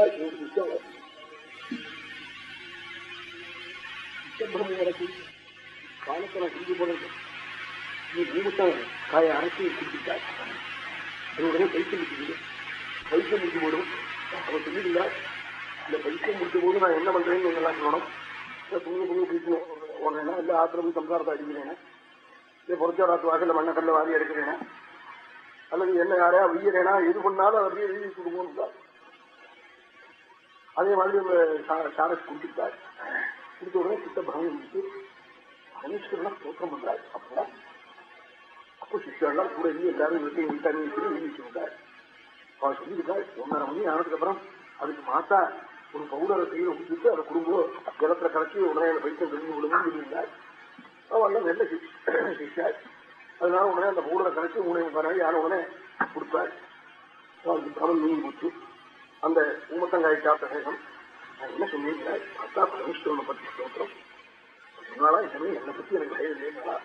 கொடுத்தா ஒரு விஷயம் காலத்தை நான் செஞ்சு போனது நீ மூணுத்தான் காய அரைச்சி குடிச்சிட்டாய் அது உடனே பைத்தியம் முடிச்சுது பைத்தியம் முடிச்சு போடும் அவன் இந்த பைத்தியம் முடிச்ச போது நான் என்ன பண்றேன்னு எல்லாம் சொல்லணும் புண்ணு புண்ணு குடிக்கணும் உடனே இல்ல ஆத்திர சம்சாரத்தை அடிக்கிறேன் இல்லை பொறுச்சாராத்து வாசல மண்ணை கல்ல வாரி எடுக்கிறேன் அல்லது என்ன யாரையா வீரேனா எது பண்ணாலும் அதை அப்படியே எழுதி கொடுக்கணும். அதே மாதிரி சாரஸ் குடிச்சிட்டார் குடிச்ச உடனே சித்த பகவான் முடிச்சு பரமேஸ்வரனா தோற்றம் பண்றாரு. அப்போ அப்போ சிஷ்யெல்லாம் கூட இருந்து எல்லாரும் வீட்டையும் வீட்டாங்க சொல்லி எழுதி விட்டார் அவன் சொல்லியிருக்காள் ஒன்றரை மணி ஆனதுக்கு அப்புறம் அதுக்கு மாத்தா ஒரு பவுடரை கையில் ஊற்றிட்டு அதை குடும்பம் ஜலத்துல கலக்கி உடனே அந்த பைத்தியம் தெரிஞ்சு விடுங்கன்னு சொல்லியிருந்தாள் அவன் நல்ல சிஷ்யா அதனால உடனே அந்த பவுடரை கலக்கி உடனே முக்கால் யாரும் உடனே கொடுத்தாள் அவருக்கு பிரபல் நீங்கி போச்சு. அந்த ஊமத்தங்காய் காத்த சேகம் நான் என்ன சொன்னீங்க பார்த்தா பரமேஸ்வரனை பற்றி ஸ்தோத்திரம் சொன்னாலா இனிமே என்னை பத்தி எனக்கு பயம் இல்லைங்களா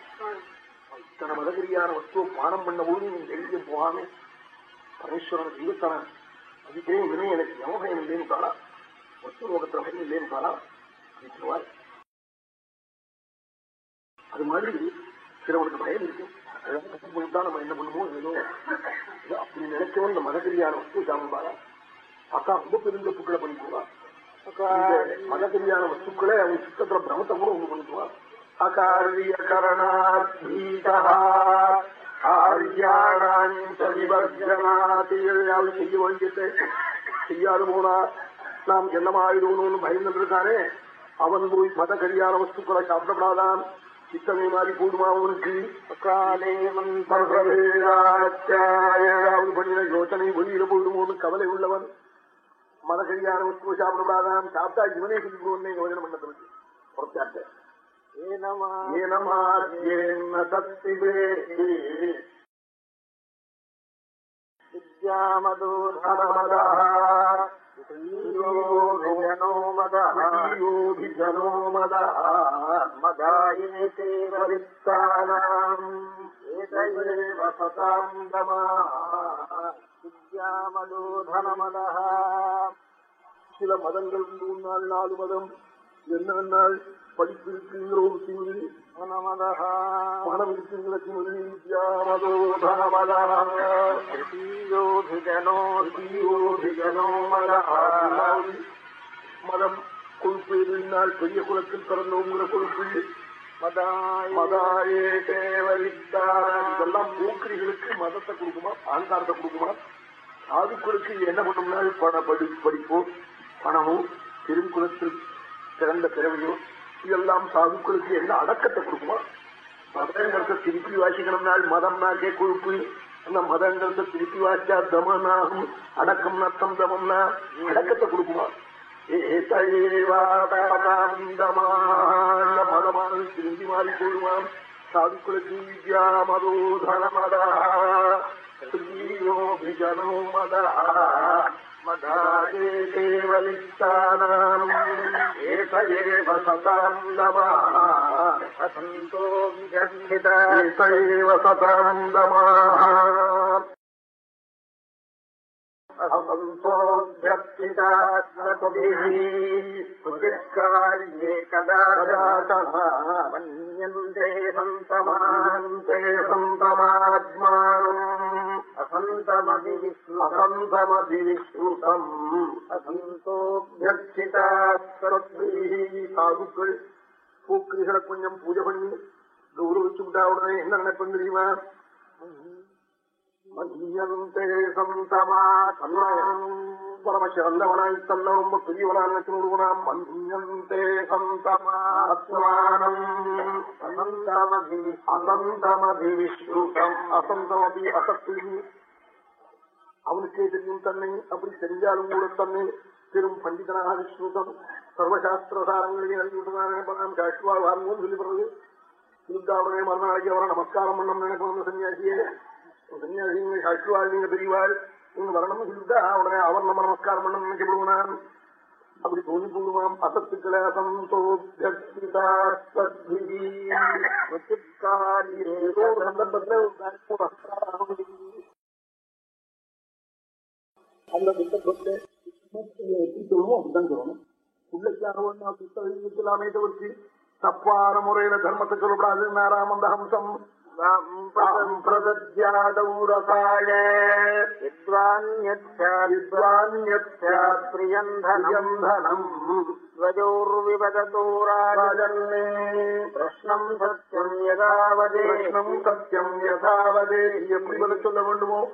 இத்தனை மதகிரியான வஸ்துவை பானம் பண்ண போது நீங்க எழுதி போகாம பரமேஸ்வரன் தெய்வத்தன அதுக்கே இனிமே எனக்கு யமபயம் இல்லைன்னு காலா வஸ்து லோகத்துல பயம் இல்லைன்னு காலா சொல்லுவார் அது மாதிரி சிலவனுக்கு பயம் இருக்கு. அதெல்லாம் நம்ம என்ன பண்ணுவோம்? ஏதோ அப்படி நினைச்சவன் இந்த மதகிரியான வஸ்து சாமிபாரா அக்கா ரொம்ப பெருந்த புக்களை பண்ணிக்குவான் மதகிரியான வஸ்துக்களை அவன் சித்தத்துல பிரமத்தை கூட ஒண்ணு பண்ணிக்குவான் அகாரிய கரணாத்மீதா ஆரியானான் செய்ய வேண்டியதை. செய்யாது போனா நாம் என்னமாயிடுவோம்னு பயந்து இருக்கானே அவன் போய் மத கரியான வஸ்துக்களை சாப்பிடப்படாதான் சித்தமே மாறி போடுமா அவனுக்கு? பண்ணின யோசனை வெளியில போயிடுமோன்னு கவலை உள்ளவன். மத கரியான வஸ்துவை சாப்பிடப்படாதான் சாப்பிட்டா இவனே சொல்லிடுவோன்னே யோஜனை பண்ணது புறத்தாட்ட ஏனமாத்யேன தத்திவே சில மதங்கள் உண்டு உன்னால் நாலு மதம். என்னவென்னால் படிப்பு இருக்குங்கிற ஒரு சிமிழி பணம் இருக்குங்கிற சிமிழி வித்யாமதோ மதம் கொழுப்பு எதிரினால் பெரிய குலத்தில் பிறந்தோங்கிற கொழுப்பு மதாயே. இதெல்லாம் போக்கிரிகளுக்கு மதத்தை கொடுக்குமா அகங்காரத்தை கொடுக்குமா? சாதுக்களுக்கு என்ன பண்ணும்னா பண படி படிப்போ பணமோ திருக்குலத்தில் சிறந்த பிறவையோ இதெல்லாம் சாதுக்களுக்கு என்ன அடக்கத்தை கொடுக்குமா? மதங்கிறத திருப்பி வாசிக்கணும்னால் மதம்னாக்கே கொழுப்பு. அந்த மதங்கிறத திருப்பி வாசிச்சா தமனாகும் அடக்கம் நத்தம் தமம்னா அடக்கத்தை கொடுக்குமா? மதமானது திரும்பி மாறி போடுவான் சாதுக்களுக்கு வித்யா மதோ தனமதா ஸ்ரீயோபிஜனோ மதா மதாயே தேவலிப்தானாம் ஏக ஏவ சதாம் நமா வசந்தோ விகந்தித ஏக மன்யந்தே சந்தமாந்தே சந்தமாத்மானம் असन्तमपि विष्णु असन्तमपि विष्णुतम् असन्तोऽभ्यर्थिता சரத்ரீஹி சாதுக்கள் பூக்கிரிகளை கொஞ்சம் பூஜை பண்ணி கௌரவிச்சு விட்டா உடனே என்ன நினைப்பேன் தெரியுமா பரமசிறந்தவனாய் தன்ன ரொம்ப பெரியவனான் நினைச்சுடுவனாம் மதியந்தே சந்தமாத்மானம் அசந்தமதி விஸ்ருதம் அசந்தமதி அசத்தி. அவனுக்கே தெரியும் தன்னை அப்படி செஞ்சாலும் கூட தன்னை பெரும் பண்டிதனாக விஸ்ருதம் சர்வசாஸ்திரசாரங்களிலே அறிவிட்டுதான் சாஷ்வா சொல்லி பிறகு இருந்தாவுடனே மறுநாளைக்கு அவரை நமஸ்காரம் பண்ணம் நினைக்கணும் சன்னியாசியே. சன்னியாசிங்க சாஷ்வாள் நீங்க பெரியவாள் நீங்க வரணும்னு சொல்லிட்டா உடனே அவர் நம்ம நமஸ்காரம் பண்ண நினைக்கப்படுவான் அப்படி தோணி போடுவாம் அசத்துக்களை அந்த சந்தர்ப்பத்தில் எப்படி சொல்லணும் அப்படிதான் சொல்லணும். பிள்ளைக்காக ஒண்ணா புத்தகமே தவிர்த்து தப்பான முறையில தர்மத்தை சொல்லக்கூடாது நாராம் அந்த ஹம்சம் பிரதத்யாதௌரசாய வித்வான்யத்யாத்ரியந்தனம் द्वयोर्विवदतोराजन्मे பிரஷ்னம் சத்தியம் யதாவதேஷ்ணம் சத்தியம் யதாவதே எப்படி பதில் சொல்ல வேண்டுமோ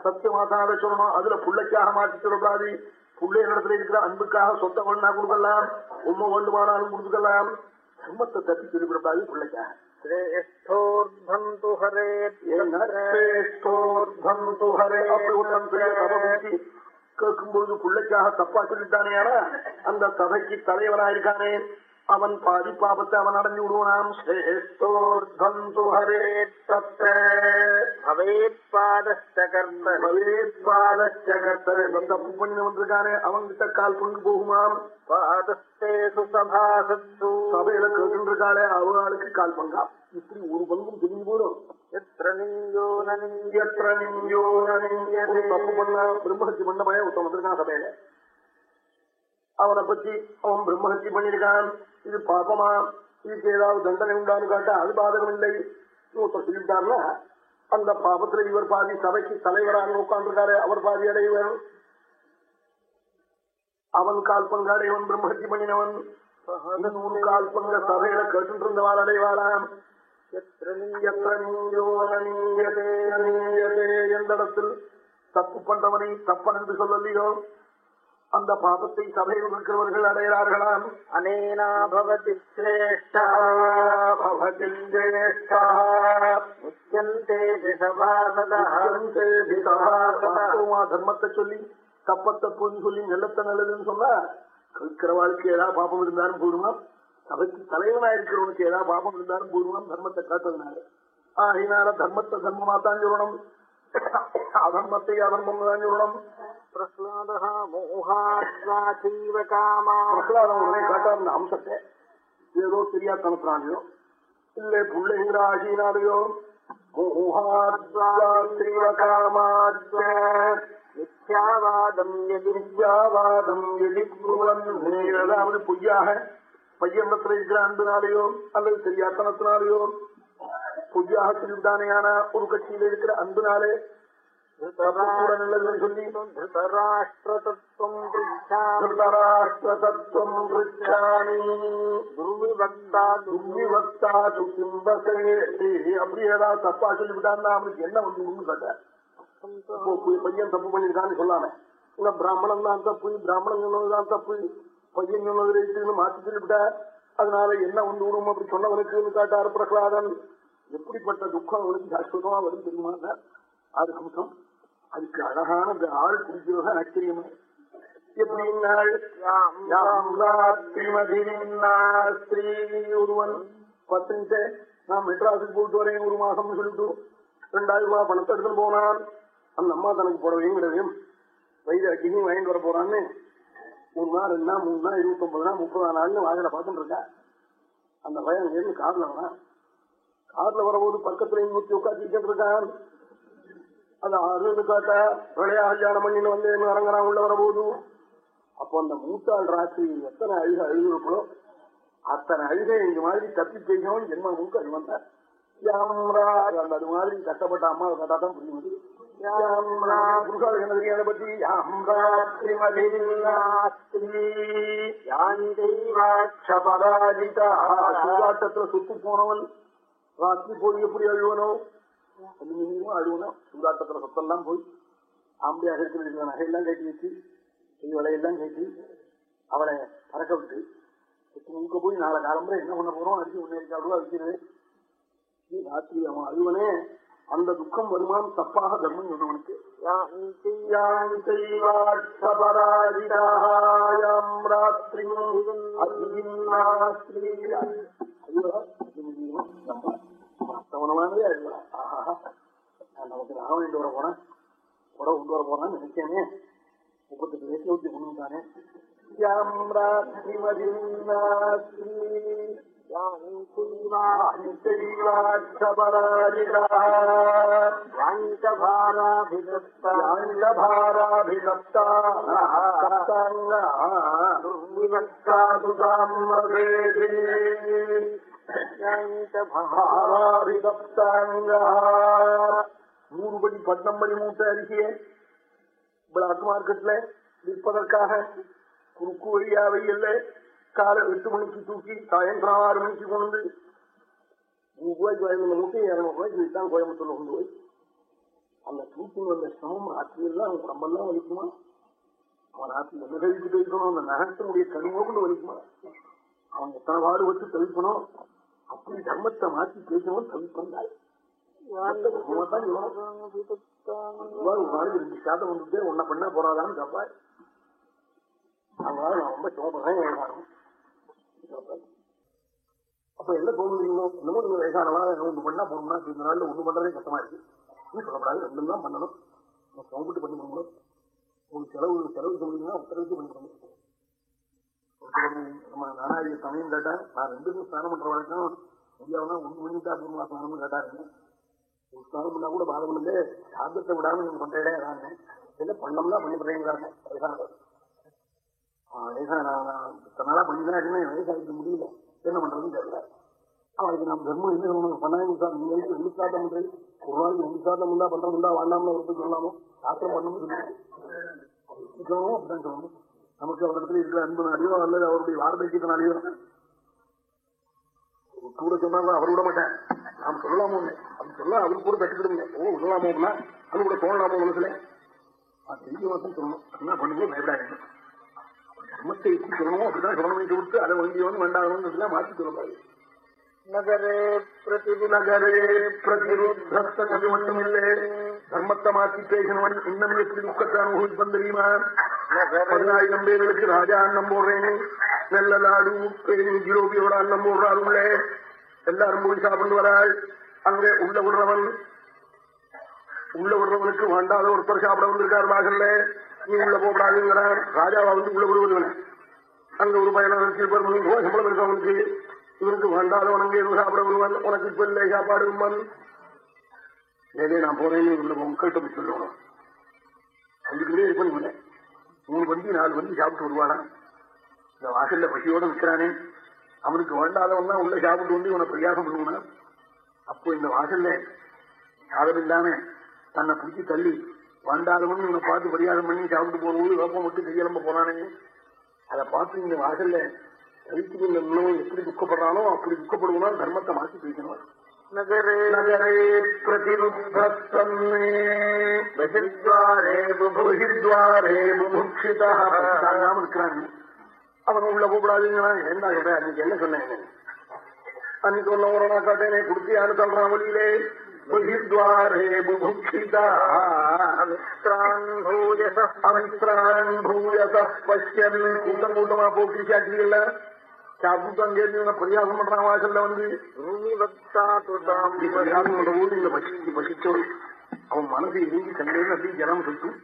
சத்தியமாதாத சொல்லணும் அதுல புள்ளைக்காக மாற்றி சொல்லக்கூடாது புள்ளை இடத்துல இருக்கிற அன்புக்காக சொத்தை வேணா கொடுக்கலாம் உண்மை வேண்டுமானாலும் கொடுத்துக்கலாம் தர்மத்தை தப்பி சொல்லிவிடக்கூடாது பிள்ளைக்காக श्रेष्ठोर्ध्वम् तु கேட்கும்போது பிள்ளைக்காக தப்பா சொல்லிட்டானே அந்த சபைக்கு தலைவனா இருக்கானே அவன் பாதி பாபத்தை அவன் அடைஞ்சு விடுவானாம் ஸ்ரேஷ்டோர்தம் துஹரே தப்பு பண்ணி வந்திருக்கானே அவன்கிட்ட கால் கொண்டு போகுமாம் சபையில கேட்டு இருக்காளே அவளுக்கு கால் பங்காம் இப்படி ஒரு பங்கும் தெரிஞ்சு ஒரு தப்பு பண்ண பிரம்மஹத்தி பண்ண பையன் ஒருத்தன் வந்திருக்கான் சபையில அவனை பத்தி அவன் பிரம்மஹத்தி பண்ணிருக்கான் இது பாபமா? இதுக்கு ஏதாவது தண்டனை உண்டான்னு காட்ட அது பாதகம் இல்லை. ஒருத்தர் சொல்லிவிட்டார்னா அந்த பாபத்துல இவர் பாதி சபைக்கு தலைவராக உட்கார்ந்துருக்காரு. அவர் பாதி அடைவர். அவன் கால் பங்காடையவன் பிரம்மஹத்தி பண்ணினவன். நூறு கால் பங்க சபையில கேட்டு இருந்தவாள் அடைவாளாம் எந்த இடத்தில் தப்பு பண்றவனை தப்பன் என்று சொல்லலையோ? அந்த பாபத்தை சபையில் இருக்கிறவர்கள் அடைகிறார்களாம். அனேனா பவதி தர்மத்தை சொல்லி தப்ப தப்புன்னு சொல்லி நல்லத்த நல்லதுன்னு சொன்னா கேட்கிற வாழ்க்கை ஏதாவது பாப்பம் இருந்தாலும் போடுமா சபைக்கு தலைவனா இருக்கிறவனுக்கு ஏதாவது பாப்பம் இருந்தாலும் போடுவான் தர்மத்தை காட்டுறதுனால. ஆகினால தர்மத்தை தர்மமா தான் சொல்லணும். அதர்மத்தை அதர்மம் தான் சொல்லணும். பிரகலாதம் உடனே காட்டார் அந்த அம்சத்தை ஏதோ தெரியாதனத்தினாலையோ இல்ல பிள்ளைங்கிற ஆசையினாலேயோ ஏதாவது பொய்யாக பையனத்துல இருக்கிற அன்புனாலேயோ அல்லது தெரியாத்தனத்தினாலேயோ பொய்யாக சொல்லிவிட்டானேயான ஒரு கட்சியில இருக்கிற அன்புனாலே அப்படி ஏதாவது தப்பா சொல்லிவிட்டான்னா அவனுக்கு என்ன வந்து பையன் தப்பு பண்ணிருக்கான்னு சொல்லாம இல்ல பிராமணன் தான் தப்பு பிராமணன் சொன்னதுதான் தப்பு பையன் சொன்னது ரைட்டுன்னு மாத்தி சொல்லிவிட்டா அதனால என்ன வந்து விடும் அப்படி சொன்னவனுக்கு காட்டார் பிரகலாதன் எப்படிப்பட்ட துக்கம் அவனுக்கு சாஸ்வதமா வரும் தெரியுமா அது அம்சம் அதுக்கு அழகான இந்த ஆள் குடிக்கிறது ஆச்சரியமா எப்படின்னாள் ஸ்ரீ ஒருவன். பத்து நான் மெட்ராஸுக்கு போயிட்டு வரேன் ஒரு மாசம் சொல்லிட்டு ரெண்டாயிரம் ரூபாய் பணத்தை எடுத்துட்டு போனான். அந்த அம்மா தனக்கு புடவையும் கிடையாது. வயிறு அக்கினி வாங்கிட்டு வர போறான்னு ஒரு நாள் ரெண்டு நாள் மூணு நாள் இருபத்தி ஒன்பது நாள் முப்பது நாள்னு வாயில பார்த்துட்டு இருக்கா. அந்த பையன் இருந்து கார்ல வரான். கார்ல வரபோது பக்கத்துல நூத்தி உட்காந்து இருக்கான். அது அருள் காட்டா விளையா கல்யாணம் பண்ணின்னு வந்து இறங்குறான் உள்ள வரபோது. அப்போ அந்த மூத்தாள் ராத்திரி எத்தனை அழுக அழுகிறப்போ அத்தனை அழுகை இந்த மாதிரி தப்பி செய்யணும் ஜென்ம மூக்கு அது வந்தார் அது மாதிரி கஷ்டப்பட்ட அம்மாவை கட்டா தான் புரியுது புருஷாளுக்கு என்ன தெரியும்? அதை பத்தி சூதாட்டத்துல சுத்து போனவன் ராத்திரி போய் எப்படி அழுவனோ? மினிமம் அழுவணும் சூதாட்டத்துல சொத்தெல்லாம் போய் ஆம்படியாக இருக்கிற நகையெல்லாம் கட்டி வச்சு வலையெல்லாம் கட்டி அவளை பறக்க விட்டு மூக்க போய் நாளை காலம்புற என்ன பண்ண போறோம்? அடிச்சு ஒன்னே இருக்காடுவா வைக்கிறது ராத்திரி அவன் அழுவனே அந்த துக்கம் வருமானம் தப்பாக தர்மம் சொன்னவனுக்கு. மத்தவனமானதே அழுவா ஆஹா. நான் நமக்கு நகை வேண்டு வர போறேன். உடவை கொண்டு வர போறான்னு நினைச்சேனே. முப்பத்தெட்டு வயசுல ஊற்றி கொண்டு வந்தானே. நூறு படி பட்டம் படி மூட்டை அருகே பிளாக் மார்க்கெட்ல விற்பதற்காக குறுக்கு வழியாவை வெயில்ல காலை எட்டு மணிக்கு தூக்கி சாயந்தரம் ஆறு மணிக்கு கொண்டு நூறு ரூபாய்க்கு வாங்கின மூட்டை இரநூறு ரூபாய்க்கு விட்டான் கோயம்புத்தூர்ல கொண்டு போய். அந்த தூக்கி வந்த சிரமம் ராத்திரியெல்லாம் அவன் உடம்பெல்லாம் வலிக்குமா? அவன் ராத்திரி என்ன கழிச்சு கழிக்கணும் அந்த நகரத்தினுடைய கனிமோ கொண்டு வலிக்குமா? அவன் எத்தனை பாடுபட்டு தவிக்கணும் அப்படி தர்மத்தை மாற்றி பேசணும் தவிப்பந்தாய் ரெண்டு சாதம் வந்துட்டு உன்னை பண்ண போறாதான்னு கேப்பாய் அதனால நான் ரொம்ப சோபதான் வயசானவன். அப்ப என்ன தோணுறீங்களோ இன்னமும் நீங்க வயசானவா ஒண்ணு பண்ணா போகணும்னா இந்த நாள்ல ஒண்ணு பண்றதே கஷ்டமா இருக்கு. நீ சொல்லப்படாது ரெண்டும் தான் பண்ணணும். சோம்பிட்டு பண்ணி பண்ணணும் உங்களுக்கு செலவு செலவு சொல்லுங்கன்னா உத்தரவிட்டு பண்ணி பண்ணணும் நம்ம நானாரிய சமயம் கேட்டா நான் ரெண்டு ஸ்நானம் பண்ற வழக்கம் இந்தியாவுனா ஒண்ணு பண்ணிட்டா போகணுமா ஸ்நானம் கேட்டாருங்க ஒரு ஸ்நானம் பண்ணா கூட பாதம் இல்லை சாதத்தை விடாம நீங்க பண்றதே அதாங்க பண்ணம்னா பண்ணி பண்றீங்கிறாங்க வயசானவர் நாளா பண்ணிதான் இருக்கேன் முடியல. என்ன பண்றதுன்னு தெரியல. அவனுக்கு நம்ம தர்மம் என்ன சொல்லணும் பண்ணாங்க சார் நீங்க வந்து ரெண்டு சாதம் பண்றது ஒரு நாளைக்கு ரெண்டு சாதம் இருந்தா பண்றதுண்டா? வேண்டாம்னு ஒருத்தர் சொல்லாமோ சாத்திரம் பண்ணணும்னு சொல்லணும் அப்படிதான் சொல்லணும் நமக்கு அவரிடத்துல இருக்கிற அன்புனாலேயோ அல்லது அவருடைய வார்த்தைக்கிட்டனாலேயோ கூட சொன்னாலும் அவர் விட மாட்டேன். நாம் சொல்லலாமோ அப்படி சொல்ல அவருக்கு கூட கட்டுக்கிடுங்க ஓ விடலாமோன்னா அது கூட தோணலாமோ மனசுல? தெரிஞ்ச மாசம் சொல்லணும். என்ன பண்ணுங்க பயப்படாதீங்க தர்மத்தை எப்படி சொல்லணுமோ அப்படிதான் சொல்லணுமே கொடுத்து அதை வேண்டியவன் வேண்டாதவன் மாற்றி சொல்லக்கூடாது. நகரே பிரதிபு நகரே பிரதிருத்த கவி மட்டுமில்லை. தர்மத்தை மாற்றி பேசினவன் இன்னும் எப்படி துக்கத்தை அனுபவிப்பன் தெரியுமா பதினாயிரம் பேர்களுக்கு ராஜா அன்னம் போடுறேன் நல்ல லாடு ஜிலோபியோட அன்னம் போடுறாருல்ல எல்லாரும் போய் சாப்பிட்டு வராள் அங்கே உள்ள விடுறவன் உள்ள விடுறவனுக்கு வேண்டாத ஒருத்தர் சாப்பிட வந்திருக்காரு வாசல்ல நீ உள்ள போகக்கூடாதுங்கிறான் ராஜாவா வந்து உள்ள விடுவதுவன் அங்க ஒரு பயணம் மூணு சம்பளம் இருக்கவனுக்கு இவனுக்கு வேண்டாதவன் எதுவும் சாப்பிட வருவான் உனக்கு இப்ப இல்லை சாப்பாடு உம்மன் ஏதே நான் போறேன்னு உள்ள மக்கள்கிட்ட போய் சொல்லணும். அதுக்குள்ளே இருக்கணும் இல்லை மூணு வண்டி நாலு வண்டி சாப்பிட்டு வருவானா? இந்த வாசல்ல பசியோட நிற்கிறானே அவனுக்கு வேண்டாதவன் தான் உள்ள சாப்பிட்டு வந்து இவனை பிரயாசம் பண்ணுவானா? அப்போ இந்த வாசல்ல யாரும் இல்லாம தன்னை பிடிச்சி தள்ளி வேண்டாதவன் இவனை பார்த்து பரியாசம் பண்ணி சாப்பிட்டு போகும்போது வேப்பம் மட்டும் கையெலம்ப போறானே அதை பார்த்து இந்த வாசல்ல தவித்துக்குள்ள எப்படி துக்கப்படுறானோ அப்படி துக்கப்படுவான் தர்மத்தை மாற்றி பேசணும் நகரே நகரே பிரதிருத்தே பகிர்வாரே பகிர்வாரே முமுட்சிதா தாங்காம இருக்கிறாங்க அவன் உள்ள கூப்பிடாதீங்கிறான் ஏண்டா சொல்ற அன்னைக்கு என்ன சொன்னேன் அன்னைக்கு ஒன்ன ஒரு நாள் காட்டேனே சொல்றான் வழியிலே கூட்டம் கூட்டமா போக்கி சாட்சிகள்ல சாப்பிட்டு அங்கே இருந்து பரியாசம் பண்றான் வாசல்ல வந்து இந்த பசி பசிச்சோம் அவன் மனசு இறங்கி கண்டேன்னு அப்படி ஜனம் சுட்டும்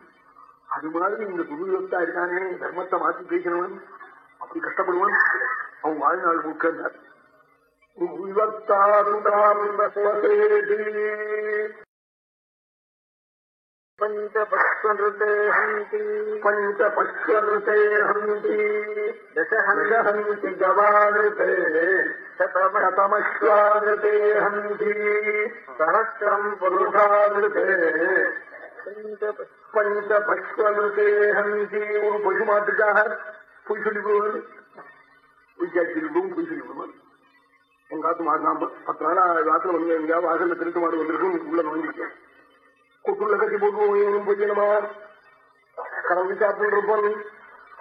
அது மாதிரி இந்த துருவியத்தா இருக்கானே தர்மத்தை மாற்றி பேசினவன் அப்படி கஷ்டப்படுவான் அவன் வாழ்நாள் முக்கிய பஞ்சபக்ஷே ஹந்தி பஞ்ச பஷ்வருத்தே ஹந்தி தசஹந்தி ஹந்தி கவாருத்தே சதமஸ்வாருத்தே ஹந்தி சஹசிரம் புருஷாருத்தே பஞ்சபக்ஷ பஞ்ச பஷ்வருத்தே ஹந்தி ஒரு பசு மாட்டுக்காக பொய் சொல்லி விடுவார் பொய் சாட்சி விடுவோம் பொய் சொல்லி விடுவார் எங்க காத்து மாடு நாம பத்து நாளா காத்துல வந்து எங்கேயாவது வாசல்ல திருட்டு மாடு வந்திருக்கும் உள்ள நுழைஞ்சிருக்கேன் கொட்டுள்ள கட்டி போட்டுவோம் பையனமா கலந்து சாப்பிட்டு இருப்பான்.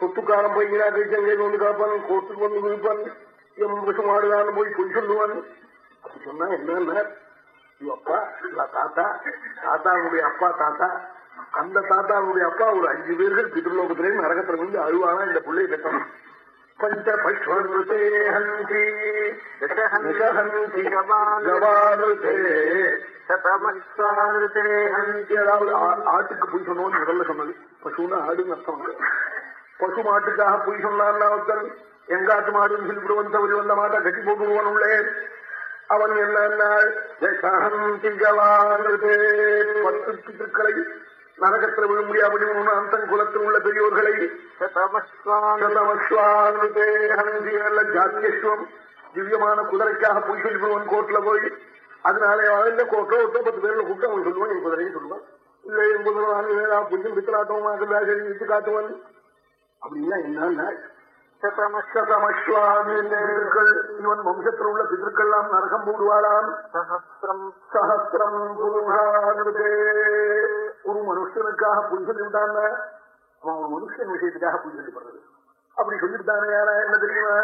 சொத்துக்காரன் பையனா கழிச்சங்கை வந்து காப்பான் கோர்ட்டுக்கு வந்து குதிப்பான் எம் விஷமாடுதான் போய் பொய் சொல்லுவான். அப்படி சொன்னா என்ன இவ அப்பா இல்ல தாத்தா. தாத்தாவுடைய அப்பா தாத்தா. அந்த தாத்தாவுடைய அப்பா ஒரு அஞ்சு பேர்கள் பித்ருலோகத்திலே நரகத்துல வந்து அழுவானா? இந்த பிள்ளையை கட்டணும் பஞ்சபஸ்வருத்தே ஹந்தி அதாவது ஆட்டுக்கு பொய் சொன்னோன்னு முதல்ல சொன்னது பசுன்னா ஆடுன்னு அர்த்தம் பசு மாட்டுக்காக பொய் சொன்னார்னா ஒருத்தன் எங்காட்டு மாடுன்னு சொல்லிவிட்டு வந்த ஒரு வந்த மாட்டை கட்டி போட்டுருவான் உள்ளே அவன் என்ன பத்து திருக்களை நரகத்தில் விழ முடியாபடி அந்தன் குலத்தில் உள்ள பெரியோர்களை ஜாத்தியத்துவம் திவ்யமான குதிரைக்காக போய் சொல்லிவிடுவன் கோர்ட்ல போய். அதனால இல்ல கோர்ட்ல ஒட்டோ பத்து பேர்ல கூப்பிட்டு அவன் சொல்லுவான் என் குதிரையை சொல்லுவான். இல்ல என் குதிரை பித்தலாட்டமாக விட்டு காட்டுவன். அப்படின்னா என்ன இவன் வம்சத்தில் உள்ள பிதற்கெல்லாம் நரகம் போடுவாராம் சஹசிரம் சஹசிரம் ஒரு மனுஷனுக்காக சொல்லிவிட்டான் அவன் ஒரு மனுஷன் விஷயத்துக்காக சொல்லப்படுறது அப்படி சொல்லிவிட்டானே யாரா என்ன தெரியுமா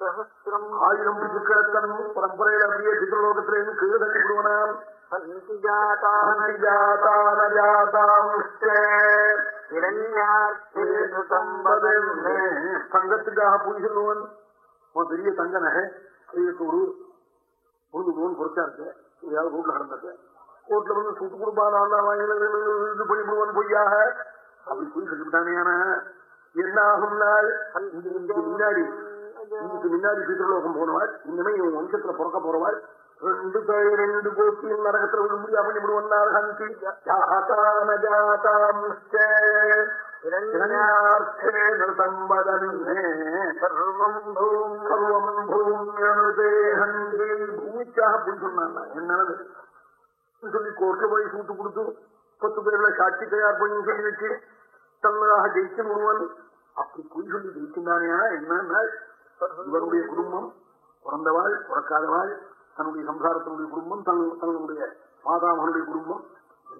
சஹசிரம் ஆயிரம் பிதுக்களத்தன் பரம்பரையில் அப்படியே பிதலோகத்திலேருந்து கீழே தள்ளி விடுவனாம் தங்கத்துக்காக போய் சொல்லுவன். ஒரு பெரிய தங்க நகை கையெழுத்து ஒரு பொழுது போன் பொறுத்தா இருக்கு. ஏதாவது ரோட்ல கிடந்தது ரோட்ல வந்து சுட்டு கொடுப்பான் இது பண்ணி விடுவான் பொய்யாக. அப்படி போய் சொல்லிவிட்டானே என்ன ஆகும் நாள்? முன்னாடி இதுக்கு முன்னாடி பித்திரலோகம் போனவாள் இனிமே இவன் வம்சத்துல பிறக்க போறவாள் ரெண்டு ரெண்டு கோஷ்டியும் நரகத்தில் விழும்படி அப்படி பண்ணி என்னது? சொல்லி கோர்ட்ல போய் சூட்டு கொடுத்து பத்து பேர்ல சாட்சி தயார் பண்ணி சொல்லி வச்சு தன்னதாக ஜெயிச்சு முழுவன் அப்படி பொய் சொல்லி ஜெயிக்கின்றானே என்னன்னா? இவருடைய குடும்பம் பிறந்தவாள் பிறக்காதவாள் தன்னுடைய சம்சாரத்தினுடைய குடும்பம் தன் தன்னுடைய மாதாமகனுடைய குடும்பம்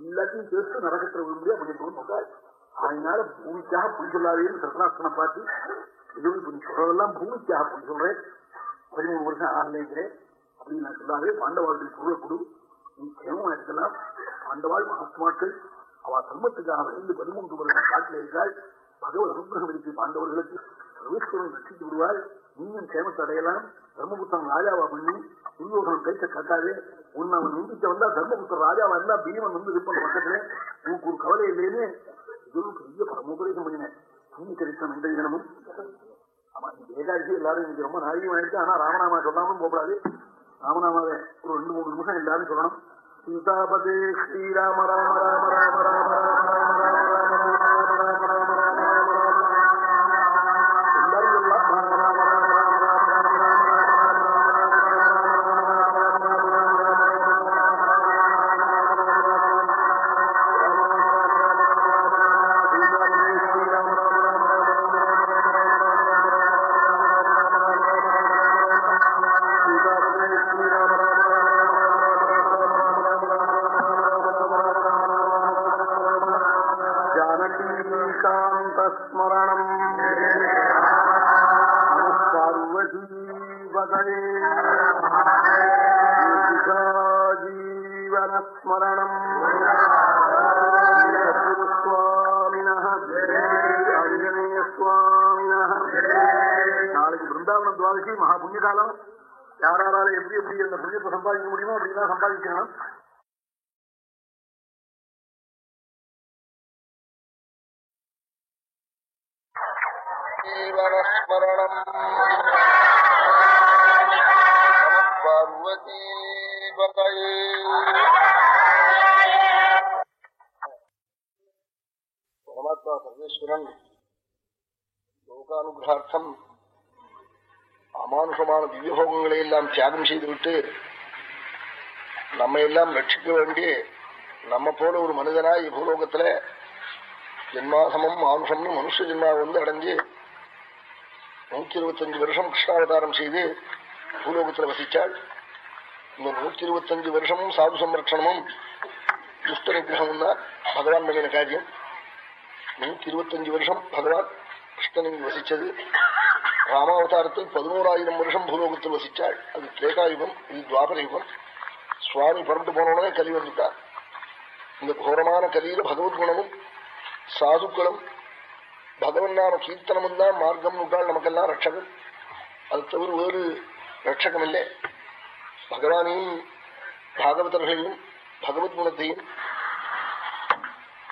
எல்லாத்தையும் சேர்த்து நரகத்தில் விரும்பியா பண்ணிட்டு அதனால பூமிக்காக பொய் சொல்லாதேன்னு சத்ராசனை பார்த்து இதுவும் இப்ப நீ சொல்றதெல்லாம் பூமிக்காக பொய் சொல்றேன். பதிமூணு வருஷம் ஆரம்பிக்கிறேன் அப்படின்னு நான் சொல்லாதே பாண்டவாளுடைய சொல்லக்கூடும் நீ கேமமா இருக்கலாம் பாண்டவாள் மகாத்மாக்கள் அவ தர்மத்துக்காக இருந்து பதிமூன்று வருஷம் காட்டில் இருக்காள் பகவத் அனுகிரகம் இருக்கு பாண்டவர்களுக்கு சர்வேஸ்வரன் ரசித்து விடுவாள். இன்னும் கேமத்தை அடையலாம் தர்மபுத்தன் ராஜாவா பண்ணி துரியோகனம் கைத்த காட்டாதே உன்னை அவன் நிந்திக்க வந்தா தர்மபுத்திர ராஜாவா இருந்தா பீமன் வந்து இருப்பான் பக்கத்துல உனக்கு ஒரு கவலை இல்லைன்னு இது பெரிய பரமோபதேசம் பண்ணினேன் பூமி சரித்திரம் தினமும் ஆமா ஏகாட்சி எல்லாரும் இன்னைக்கு ரொம்ப நாயகம் ஆயிடுச்சு ஆனா ராமநாமா சொல்லாமலும் போகக்கூடாது ராமநாமாவை ஒரு ரெண்டு மூணு நிமிஷம் எல்லாரும் சொல்லணும் சீதாபதே ஸ்ரீராம ராம ராம ராம ராம ராம ராம ராம பிருந்தாவன மகா புண்ணிய காலம் யாரால எப்படி எப்படி அந்த புண்ணியத்தை சம்பாதிக்க முடியுமோ அப்படின்னா சம்பாதிக்கணும். பார்வதி பரமாத்மா சர்வேஸ்வரன் லோகானுகிரகார்த்தம் அமானுஷமான திவ்யபோகங்களை எல்லாம் தியாகம் செய்துவிட்டு நம்ம எல்லாம் ரட்சிக்க வேண்டிய நம்ம போல ஒரு மனிதனாய் பூலோகத்துல ஜென்மாசமம் மானுஷம்னு மனுஷ ஜென்மா வந்து அடைஞ்சு நூத்தி இருபத்தஞ்சு வருஷம் கிருஷ்ணாவதாரம் செய்து பூலோகத்துல வசிச்சாள் இந்த நூத்தி இருபத்தஞ்சு வருஷமும் சாது சம்ரட்சணமும் துஷ்ட நிகிரகமும் தான் பகவான் பண்ணின காரியம். நூத்தி இருபத்தஞ்சு வருஷம் பகவான் கிருஷ்ணன் வசிச்சது ராமாவதாரத்தில் பதினோராயிரம் வருஷம் பூலோகத்தில் வசிச்சாள் அது திரேகாயுகம் இது துவாபர யுகம் சுவாமி புறப்பட்டு போனோடனே கலி வந்துட்டார். இந்த கோரமான கலியில பகவத்குணமும் சாதுக்களும் பகவன் நாம கீர்த்தனமும் தான் மார்க்கம் விட்டால் நமக்கெல்லாம் ரட்சகம் அது தவிர வேறு ரட்சகம் இல்லை பகவானையும் பாகவதர்களையும் பகவத் குணத்தையும்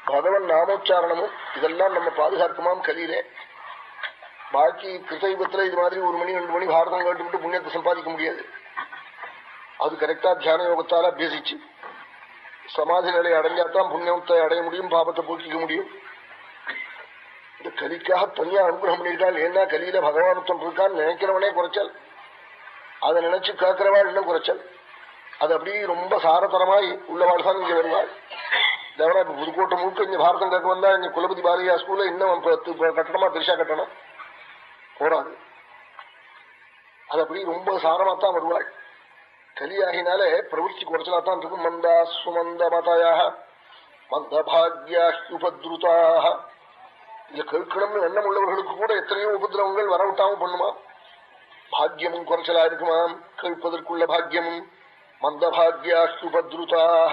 பகவன் நாமோச்சாரணமும் இதெல்லாம் நம்ம பாதுகாக்குமாம் கலியிலே. பாக்கி கிருத்தயுகத்துல இது மாதிரி ஒரு மணி ரெண்டு மணி பாரதம் கேட்டுக்கிட்டு புண்ணியத்தை சம்பாதிக்க முடியாது. அது கரெக்டா தியான யோகத்தால அபியசிச்சு. சமாதி நிலை அடைஞ்சாத்தான் புண்ணியத்தை அடைய முடியும் பாபத்தை போக்கிக்க முடியும். இந்த கலிக்காக தனியா அனுகிரகம் பண்ணிட்டால் என்ன கலியில பகவானத்தம் இருக்கான்னு நினைக்கிறவனே குறைச்சல். அதை நினைச்சு கேட்கிறவாள் இன்னும் குறைச்சல். அது அப்படியே ரொம்ப சாரதரமாய் உள்ளவாள் தான் இங்க வருவாள் தேவனா இப்ப புதுக்கோட்டை முழுக்க இங்க பாரதம் கேட்க வந்தா இங்க குலபதி பாரதியா ஸ்கூல்ல இன்னும் கட்டணமா திருஷா கட்டணம். போறாது அது அப்படி ரொம்ப சாரமாத்தான் வருவாள். கலியாகினாலே பிரவൃத்தி குறைச்சலாத்தான் இருக்கும். மந்தா சுமந்த மதையாக மந்த பாக்யுபத்ருதாக இத கேட்கணும்னு எண்ணம் உள்ளவர்களுக்கு கூட எத்தனையோ உபதிரவங்கள் வரவிட்டாம பண்ணுமா? பாக்யமும் குறைச்சலா இருக்குமாம். கேட்பதற்குள்ள பாக்யமும் மந்த பாக்யுபத்ருதாக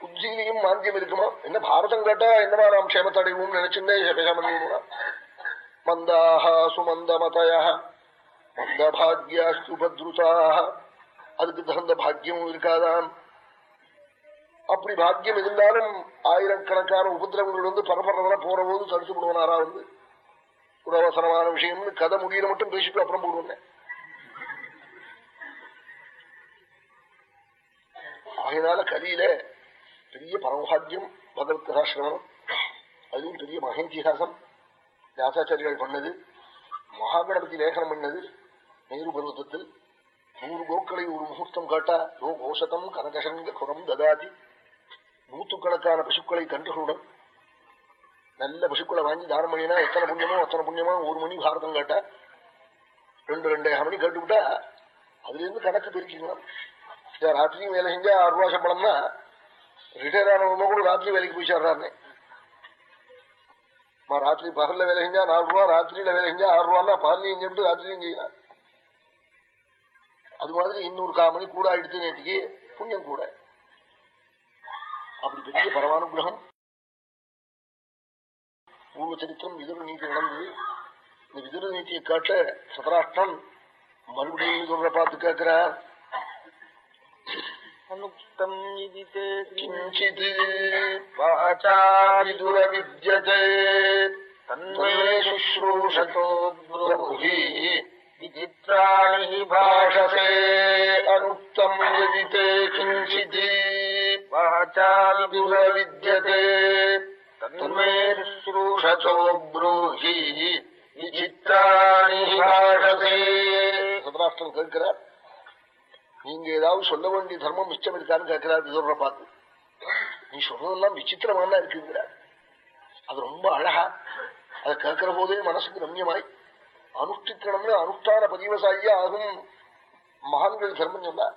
புத்தியிலையும் மாந்தியம் இருக்குமா? என்ன பாரதம் கேட்டா என்னவா நாம் க்ஷேமத்தடைவோம் நினைச்சுட்டே பேசாம மந்தாக சுமந்த மதையாக அதுக்கு தகுந்த பாக்கியமும் இருக்காதான் அப்படி பாக்கியம் இருந்தாலும் ஆயிரக்கணக்கான உபதிரவங்கள் வந்து பரபரவன போற போது தடுத்து விடுவனாரா வந்து? ஒரு அவசரமான விஷயம்னு கதை முடியல மட்டும் பேசிட்டு அப்புறம் போடுவேன் ஆகினால கலியில பெரிய பரமபாகியம் பகவத் கதாசிரமம் அதுவும் பெரிய மகேந்திகாசம் வியாசாச்சாரியால் பண்ணது மகாகணபதி லேகனம் பண்ணது நேரு பருவத்தில் நூறு கோக்களை ஒரு முகூர்த்தம் காட்டா யோ கோஷதம் கனகசங்க குரம் ததாதி நூத்துக்கணக்கான பசுக்களை கன்றுகளுடன் நல்ல பசுக்களை வாங்கி தானம் பண்ணினா எத்தனை புண்ணியமோ அத்தனை புண்ணியமோ ஒரு மணி பாரதம் கேட்டா ரெண்டு ரெண்டே மணி கேட்டுவிட்டா அதுலேருந்து கணக்கு பிரிக்கலாம் ராத்திரியும் வேலை செஞ்சா ஆறு ரூபா சம்பளம்னா ரிட்டையர் ஆனவங்க கூட ராத்திரி வேலைக்கு போய் சேர்றாருன்னு ராத்திரி பகல்ல வேலை செஞ்சா நாலு ரூபா ராத்திரியில வேலை செஞ்சா ஆறு ரூபா பகல்லையும் சென்று ராத்திரியும் செய்யலாம் அது மாதிரி இன்னொரு காமணி கூட எடுத்து நேற்றுக்கு புண்ணியம் கூட அப்படி பெரிய பரமானுகிரகம் பூர்வ சரித்திரம் விதுர நீதி நடந்தது இந்த விதுர நீதியை காட்ட சதராஷ்டிரம் மறுபடியும் சொல்ற பார்த்து கேட்கிறார் சமுக்தம் இது தே கிஞ்சித் வாசா விதுர வித்யதே தன்மே சுஷ்ரூஷதோ ப்ரூஹி விசித்ராணி பாஷசே அனுக்தம் எதி தே கேட்கிறார் நீங்க ஏதாவது சொல்ல வேண்டிய தர்மம் மிச்சம் இருக்கான்னு கேட்கிறார் விதுர பார்த்து. நீ சொல்றதெல்லாம் விசித்திரமான இருக்குங்கிறார் அது ரொம்ப அழகா. அதை கேட்கிற போதே மனசுக்கு ரம்யமாய். அனுஷ்டிக்கணும்னு அனுஷ்டான பதிவசாயியா ஆகும் மகான்கள் தர்மம் சொன்னா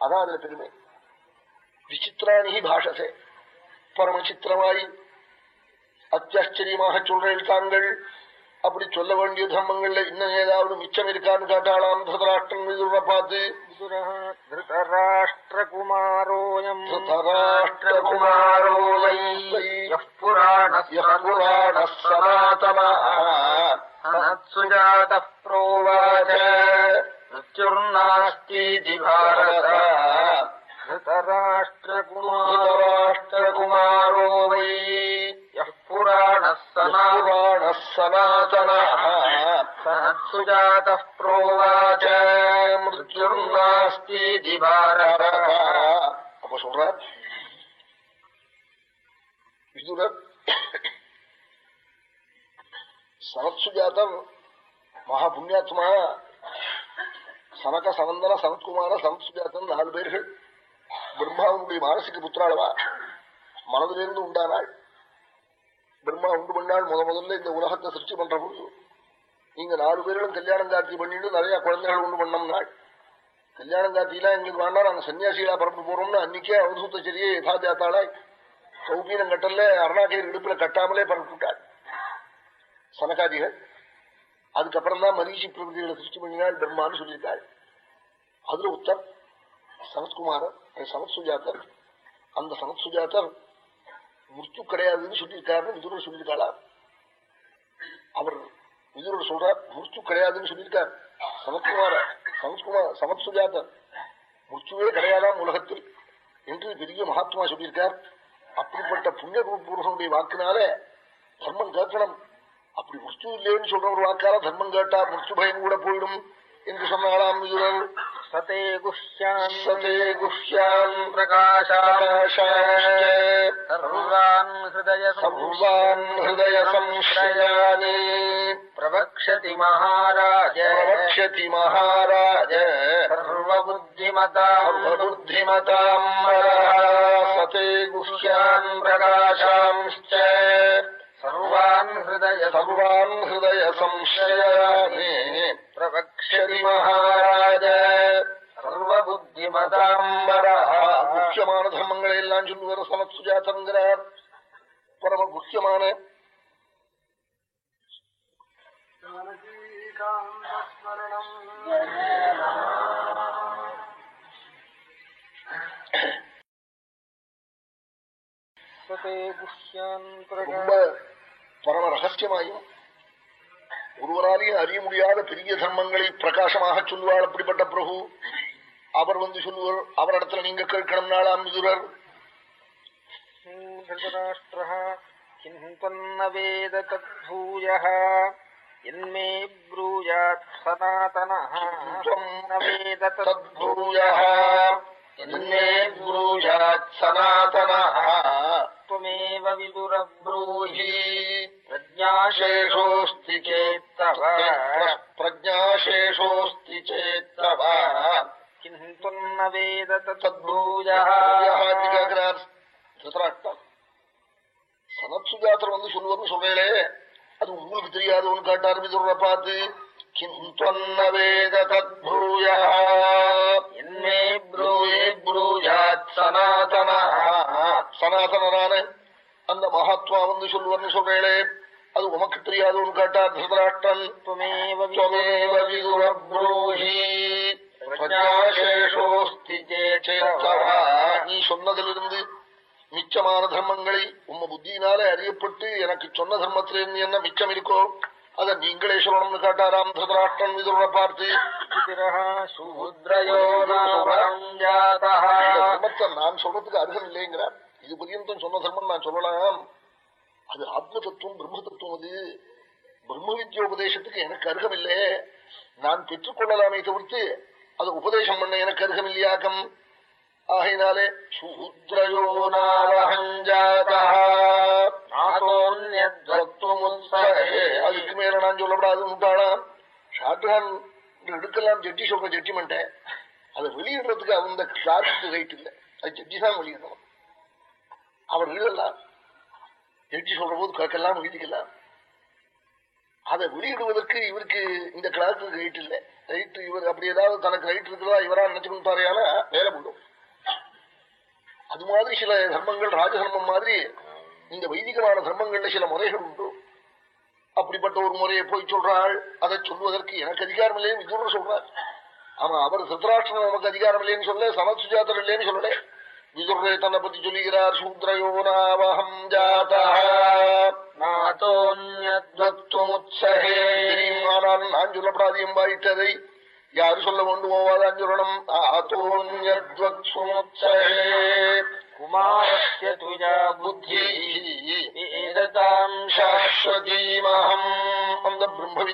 அதான் அதுல பெருமை. விசித்திராணிகி பாஷசே. பரமசித்திரமாய் அத்தியாச்சரியமாக சொல்றேன் தாங்கள். அப்படி சொல்ல வேண்டிய தர்மங்கள்ல இன்னும் ஏதாவது மிச்சம் இருக்கான்னு காட்டாளாம் ததராஷ்டிரம் விதுர பார்த்து विदुरः धृतराष्ट्रकुमारोऽयम् धृतराष्ट्रकुमारो वै यः पुराणः यः पुराणः सनातनः सनत्सु जातः प्रोवाच मृत्युर्नास्तीति भारत धृतराष्ट्रकुमारो धृतराष्ट्रकुमारो वै यः पुराणः सनातनः पुराणः सनातनः सनत्सु जातः प्रोवाच मृत्युर्नास्तीति भारत அப்ப சொல்றார் விதுரர் சனத்சுஜாதம் மகா புண்ணியாத்மா சனக சனந்தன சனத்குமார சனத்சுஜாதன் நாலு பேர்கள் பிரம்மாவுடைய மானசிக புத்திராளவா மனதிலிருந்து உண்டானாள் பிரம்மா உண்டு பண்ணால் முத முதல்ல இந்த உலகத்தை சிருஷ்டி பண்ற போது நீங்க நாலு பேர்களும் கல்யாணம் காட்சி பண்ணிட்டு நிறைய குழந்தைகள் உண்டு பண்ணோம்னாள். கல்யாணம் காட்சியெல்லாம் எங்களுக்கு வேண்டாம் நாங்க சன்னியாசிகளா பரப்பு போறோம்னு அன்னைக்கே அவதூத்த சரியே யதாஜாத்தாளாய் சௌபீனம் கட்டல அருணாச்சேரி இடுப்புல கட்டாமலே பரப்பிட்டாள் சனகாதிகள். அதுக்கப்புறம் தான் மரீஷி பிரபதிகளை சிருஷ்டி பண்ணினாள் பிரம்மான்னு சொல்லியிருக்காள். அதுல உத்தர் சனத்குமாரர் சனத் சுஜாதர் அந்த சனத் சுஜாதர் முத்து கிடையாதுன்னு சொல்லியிருக்காருன்னு விதுரர் சொல்லியிருக்காளா அவர் விதுரர் சொல்றார் முத்து கிடையாதுன்னு சொல்லியிருக்கார். சமத்குமார சமத்குமார் சமத் சுஜாதர் முர்த்துவே கிடையாதாம் உலகத்தில் என்று பெரிய மகாத்மா சொல்லியிருக்கார். அப்படிப்பட்ட புண்ணிய புருஷனுடைய வாக்குனால தர்மம் கேட்கணும். அப்படி முஸ்து இல்லைன்னு சொல்ற ஒரு வாக்கால தர்மம் கேட்டா முஸ்து பயம் கூட போயிடும். என்று சொன்னாலாம் வீரர் சதே குஷ்யான் சதே குஷ்யான் பிரகாஷான் சர்வான் ஹய சம்ஸ்ரயானே பிரபக்ஷதி மகாராஜ பிரபக்ஷதி மகாராஜ சர்வபுத்திமதாம் சதே குஷ்யான் பிரகாஷாம்ச்ச സർവാൻ ഹൃദയ സർവാൻ ഹൃദയ സംശയാമേ പ്രവക്ഷതി മഹാരാജ സർവബുദ്ധിമതാംബര മുഖ്യமான ധർമ്മങ്ങളെല്ലാം ചൊല്ലുവർ സമസുജാതങ്കരാർ പരമ മുഖ്യമാണ് ரொம்ப பரம ரகசியமாயும் ஒருவராலேயே அறிய முடியாத பெரிய தர்மங்களை பிரகாசமாக சொல்லுவாள் அப்படிப்பட்ட பிரபு. அவர் வந்து சொல்லுவார் அவரிடத்துல நீங்க கேட்கணும் நாளாம் மிதுரர். சனாத்தன किं त्वन्न वेद तद्भूयः यन्मे ब्रूयात् सनातनः न वेद தத்பூயः तद्भूयः என்னே ப்ரூயாத் சனாதனः त्वमेव विदुरब्रूहि பிரஜாசேஷோஸ்தி चेत्तव பிரஜாசேஷோஸ்தி சேத்தவ किं त्वन्न वेद தத்பூயः तद्भूयः கேட்கிறார் திருத்தராஷ்டிரம் சனத்சுஜாத்தர் வந்து சொல்லுவார்னு சொல்றேளே அது உங்களுக்கு தெரியாதவன் காட்டார் விதுர பார்த்து கிந்தொன்ன வேத தத்பூய यन्मे ப்ரூயே ब्रूये ப்ரூயாத் சனாதன சனாதனான அந்த மகாத்மா வந்து சொல்லுவர்னு சொல்றேளே அது உமக்கு தெரியாதவன் கேட்டா திருதராஷ்டன் நீ சொன்னதிலிருந்து மிச்சமான தர்மங்களை உம்ம புத்தியினாலே அறியப்பட்டு எனக்கு சொன்ன தர்மத்திலிருந்து என்ன மிச்சம் இருக்கோ அத நீங்களே சொல்லணும்னு காட்டாராம் திருதராஷ்டன் விதுரனை பார்த்து. நான் சொல்றதுக்கு அருகன் இல்லைங்கிறார். இது பரியந்தம் சொன்ன தர்மம் நான் சொல்லலாம். அது ஆத்ம தத்துவம் பிரம்ம தத்துவம் அது. பிரம்ம வித்யோபதேசத்துக்கு எனக்கு அருகமில்லை. நான் பெற்றுக்கொள்ளலாமே தவிர்த்து அது உபதேசம் பண்ண எனக்கு அருகமில்லையாக்கம். ஆகையினாலே அதுக்கு மேல நான் சொல்லப்படாது உண்டானாம் ஷாட்கான் எடுக்கலாம் ஜட்ஜி சொல்ற ஜட்ஜிமெண்ட்டை அதை வெளியிடுறதுக்கு அந்த கிளாஸ் ரைட் இல்லை. அது ஜட்ஜி தான் வெளியிடணும். அவர் எழுதலாம் ஜட்ஜி சொல்ற போது கேட்கலாம் வீதிக்கலாம் அதை வெளியிடுவதற்கு இவருக்கு இந்த கிளாஸுக்கு ரைட் இல்லை. ரைட் இவர் அப்படி ஏதாவது தனக்கு ரைட் இருக்கிறதா இவரா நினைச்சுக்கிட்டாரையான வேலை போடும் அது மாதிரி சில தர்மங்கள் ராஜதர்மம் மாதிரி இந்த வைதிகமான தர்மங்கள்ல சில முறைகள் உண்டு. அப்படிப்பட்ட ஒரு முறையை போய் சொல்றாள் அதை சொல்வதற்கு எனக்கு அதிகாரம் இல்லைன்னு விதுர சொல்றார். ஆமா அவர் சித்தராஷ்டிரம் நமக்கு அதிகாரம் இல்லைன்னு சொல்ல சமத் சுஜாதர் இல்லைன்னு சொல்லல. விதுரே தன்னை பத்தி சொல்லுகிறார் சூத்ரயோனாவகம் ஜாத்தோன்யத்வத்வமுத்சகேனால் நான் சொல்லப்படாது எம்பாயிட்டதை யாரு சொல்ல வேண்டுமோ வாதான் சொல்லணும் ஆத்தோன்யத்வத்வமுத்சகே குமாரஸ்ய துஜா புத்தி சாஸ்வதீமஹம் அந்த பிரம்ம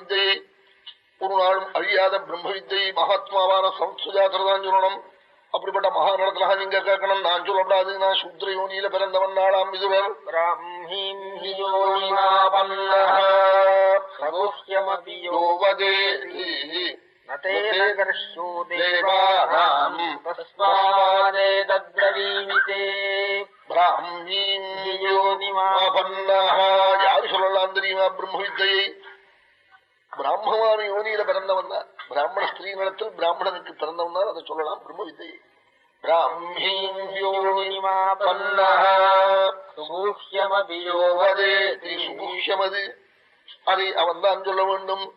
அழியாத பிரம்ம வித்தை மகாத்மாவான சம்சுஜாகிருதான் அப்படிப்பட்ட மகாநடத்துல நீங்க கேட்கணும். நான் சொல்லப்படாது நான் சூத்ர யோனியில பிறந்தவன் நாளாம் இதுவர். யாரு சொல்லலாம் தெரியுமா பிரம்ம வித்தையை பிராமமான யோனியில பிறந்தவன் தான் பிராமண ஸ்திரீ நிலத்தில் பிராமணனுக்கு பிறந்தவன் அதை சொல்லலாம். பிரம்ம வித்தை. அதை அவன் தான் சொல்ல வேண்டும்.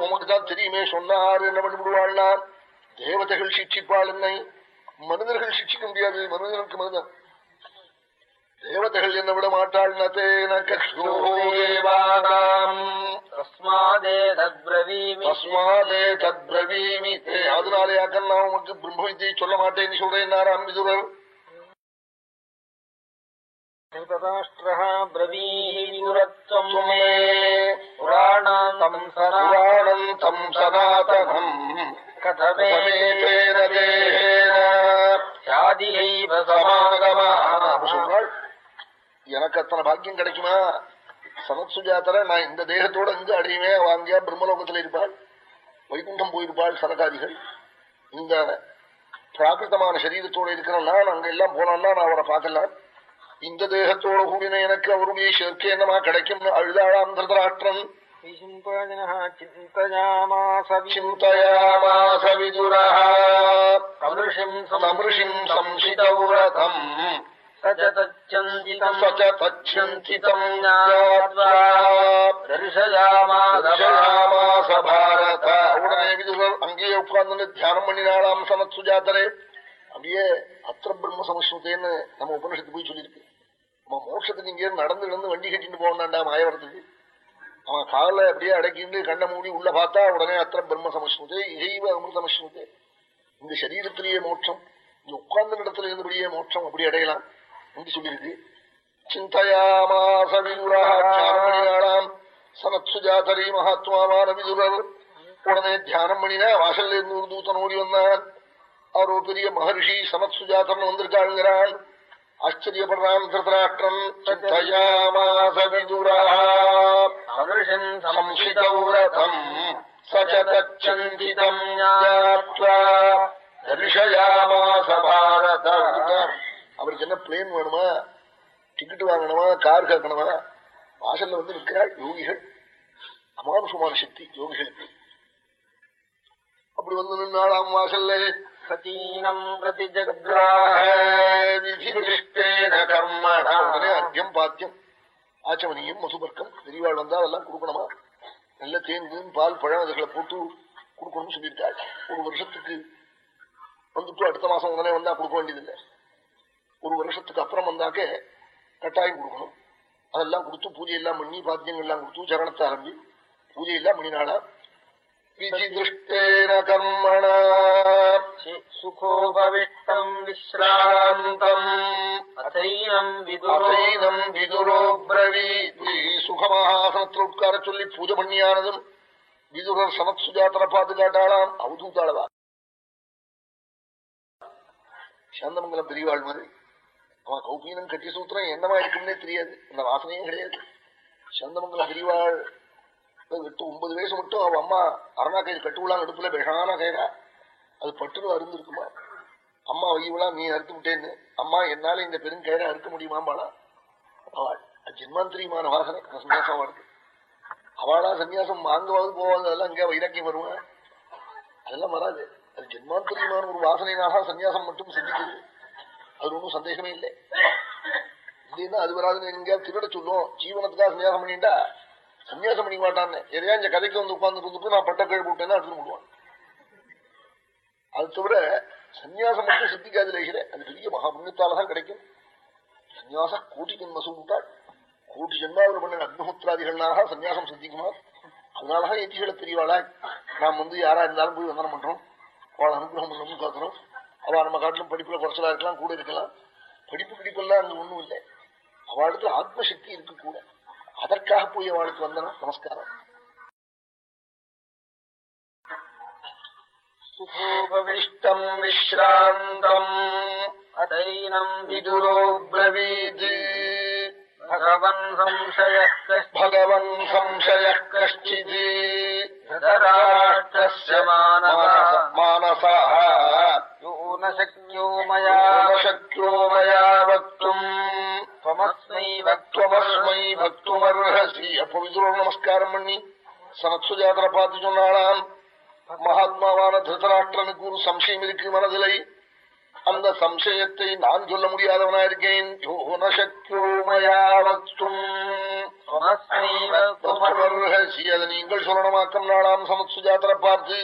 உமக்குதான் தெரியுமே சொன்னார் என்ன பண்ணிவிடுவாள்னா தேவதைகள் சிக்ஷிப்பாள் என்னை. மனிதர்கள் சிக்ஷிக்க முடியாது மனிதனுக்கு மனிதன். தேவதைகள் என்ன விட மாட்டாள்னத்தேனீமி அதனாலே அக்கன் நான் உனக்கு பிரம்ம வித்தியை சொல்ல மாட்டேன்னு சொல்றேன் அம்பிதுரர் புராணம் எனக்கு அத்தனை பாக்கியம் கிடைக்குமா? சனத் சுஜாதர நான் இந்த தேகத்தோட எங்க அடையுமே வாங்கியா? பிரம்மலோகத்தில் இருப்பாள். வைகுண்டம் போயிருப்பாள் சனகாதிகள் இந்த பிராகிருத்தமான சரீரத்தோட இருக்கிறேன்னா அங்க எல்லாம் போனான்னா நான் அவரை பார்க்கலாம். இந்த தேகத்தோட கூடின எனக்கு அவருடைய சேர்க்கை என்னமா கிடைக்கும் அழுதாழாம் திருதராஷ்டிரன். சிந்தயாமாசவிதுரா தமிஷிம் சம்சிதம் அங்கேயே உட்கார்ந்து தியானம் பண்ணினாலாம் சனத் சுஜாதரே அப்படியே அத்திர பிரம்ம சமஸ்கிருத்தேன்னு நம்ம உபனிஷத்து போய் சொல்லியிருக்கு நம்ம மோட்சத்துக்கு இங்கே நடந்து நடந்து வண்டி கட்டிட்டு போகணாண்டா மாயவரத்துக்கு அவன் காலை அப்படியே அடக்கிட்டு கண்ணை மூடி உள்ள பார்த்தா உடனே அத்திர பிரம்ம சமஸ்கிருதே இகைவ அமிர்தமஸ்கிருதே இந்த சரீரத்திலேயே மோட்சம் இங்க உட்கார்ந்த இடத்துல இருந்தபடியே மோட்சம் அப்படி அடையலாம் என்று சொல்லியிருக்கு. சிந்தையாமாசவியூராம் சனத்சுஜாதரி மகாத்மாவான விதுரர் உடனே தியானம் பண்ணினா வாசல்ல இருந்து ஒரு தூத்தன் ஓடி வந்தான் அவர் ஒரு பெரிய மகர்ஷி சனத்சுஜாதரன் வந்திருக்காங்கிறான் ஆச்சரியப்படுறான் அவருக்கு என்ன பிளேன் வேணுமா? டிக்கெட் வாங்கணுமா? கார் கேட்கணுமா? வாசல்ல வந்து நிற்கிறாள் யோகிகள். அமானுஷமான சக்தி யோகிகளுக்கு அப்படி வந்து நின்னாளாம் வாசல்ல. சதீனம் பிரதி உடனே அர்க்கியம் பாத்தியம் ஆச்சமனியும் மசுபர்க்கம் பெரியவாள் வந்தா அதெல்லாம் கொடுக்கணுமா? நல்ல தேன் பால் பழம் அதுகளை போட்டு கொடுக்கணும்னு சொல்லியிருக்காள். ஒரு வருஷத்துக்கு வந்துட்டு அடுத்த மாசம் உடனே வந்தா கொடுக்க வேண்டியதில்லை. அப்புறம் வந்தாக்க கட்டாயம் கொடுக்கணும். அதெல்லாம் கொடுத்து பூஜையெல்லாம் பண்ணி பாத்தியங்கள்லாம் கொடுத்து சரணத்தை ஆரம்பி பூஜையெல்லாம் பண்ணினாளா விஜிதிருஷ்டேன கர்மண. சுகோபவிஷ்டம் விஸ்ராந்தம். அசைனம் அசைனம் விதுரோப்ரவீதி சுகமஹாசனத்தில் உட்கார சொல்லி பூஜை பண்ணியானதும் விதுரர் சனத் சுஜாத்தனை பார்த்து காட்டாளாம். அவதூத்தாளவா? சாந்தமங்கலம் பெரியவாழ் அவன் கௌபீனம் கட்டி சூத்திரம் என்னமா இருக்குன்னே தெரியாது. அந்த வாசனையும் கிடையாது. சந்தமங்கல பெரியவாள் எட்டு ஒன்பது வயசு மட்டும் அவ அம்மா அரணா கயிறு கட்டுவிழாங்க அடுப்புல பெஷான கயிறா? அது பட்டுன்னு அருந்திருக்குமா? அம்மா வையவளா நீ அறுத்து விட்டேன்னு. அம்மா என்னால இந்த பெருங்கயிறை அறுக்க முடியுமா பாடா அவள் ஜென்மாந்திரியமான வாசனை அந்த சன்னியாசம் அவளுக்கு அவளா சன்னியாசம் வாங்குவாது போவாது அதெல்லாம் அங்கே வைராக்கியம் வருவான் அதெல்லாம் வராது. அது ஜென்மாந்திரியமான ஒரு வாசனையினாக சன்னியாசம் மட்டும் செஞ்சுக்கிறது அது ஒன்றும் சந்தேகமே இல்லை இல்லைன்னா அது வராதுன்னு எங்கேயாவது திருட சொல்லும் ஜீவனத்துக்காக சன்னியாசம் பண்ணிட்டா சன்னியாசம் பண்ணிக்க மாட்டான்னு எதையா இந்த கதைக்கு வந்து உட்கார்ந்து இருந்துட்டு நான் பட்ட கழி போட்டேன்னா எடுத்துட்டு போடுவான் அது தவிர சன்னியாசம் மட்டும் சித்திக்காது லேசிறேன் அது பெரிய மகா புண்ணியத்தாலதான் கிடைக்கும் சன்னியாச கோட்டி ஜென்மசம் விட்டாள் கோட்டி ஜென்மாவில் பண்ண அக்னிஹோத்திராதிகள்னாக சன்னியாசம் சித்திக்குமா அதனாலதான் எத்திகளை தெரியவாளா நாம் வந்து யாரா இருந்தாலும் போய் வந்தனம் பண்றோம் அவளை அனுகிரகம் பண்ணணும்னு காக்கிறோம் அவள் நம்ம காட்டிலும் படிப்புல குறைச்சலா இருக்கலாம் கூட இருக்கலாம். படிப்பு படிப்பெல்லாம் அங்க ஒண்ணும் இல்லை. அவளுக்கு ஆத்மசக்தி இருக்கு கூட. அதற்காக போய் அவளுக்கு வந்தனா? நமஸ்காரம். சுகோபவிஷ்டம் விஸ்ராந்தம் அதைனம் விதுரோ பிரவீது. மானசா न शक्यो मया न शक्यो मया वक्तुम् त्वमस्मै त्वमस्मै भक्तुमर्हसि அப்போ விதுரோர் நமஸ்காரம் பண்ணி சனத்சு ஜாத்திர பார்த்து சொன்னாலாம் மகாத்மாவான திருதராஷ்டிரனுக்கு ஒரு சம்சயம் இருக்கு மனதிலை அந்த சம்சயத்தை நான் சொல்ல முடியாதவனா இருக்கேன் யோன சக்யோ மயா வக்தும் त्वमस्मै வக்துமர்ஹசி அதை நீங்கள் சொல்லணுமாக்கம் நாளாம் சமத்சு ஜாத்திர பார்த்து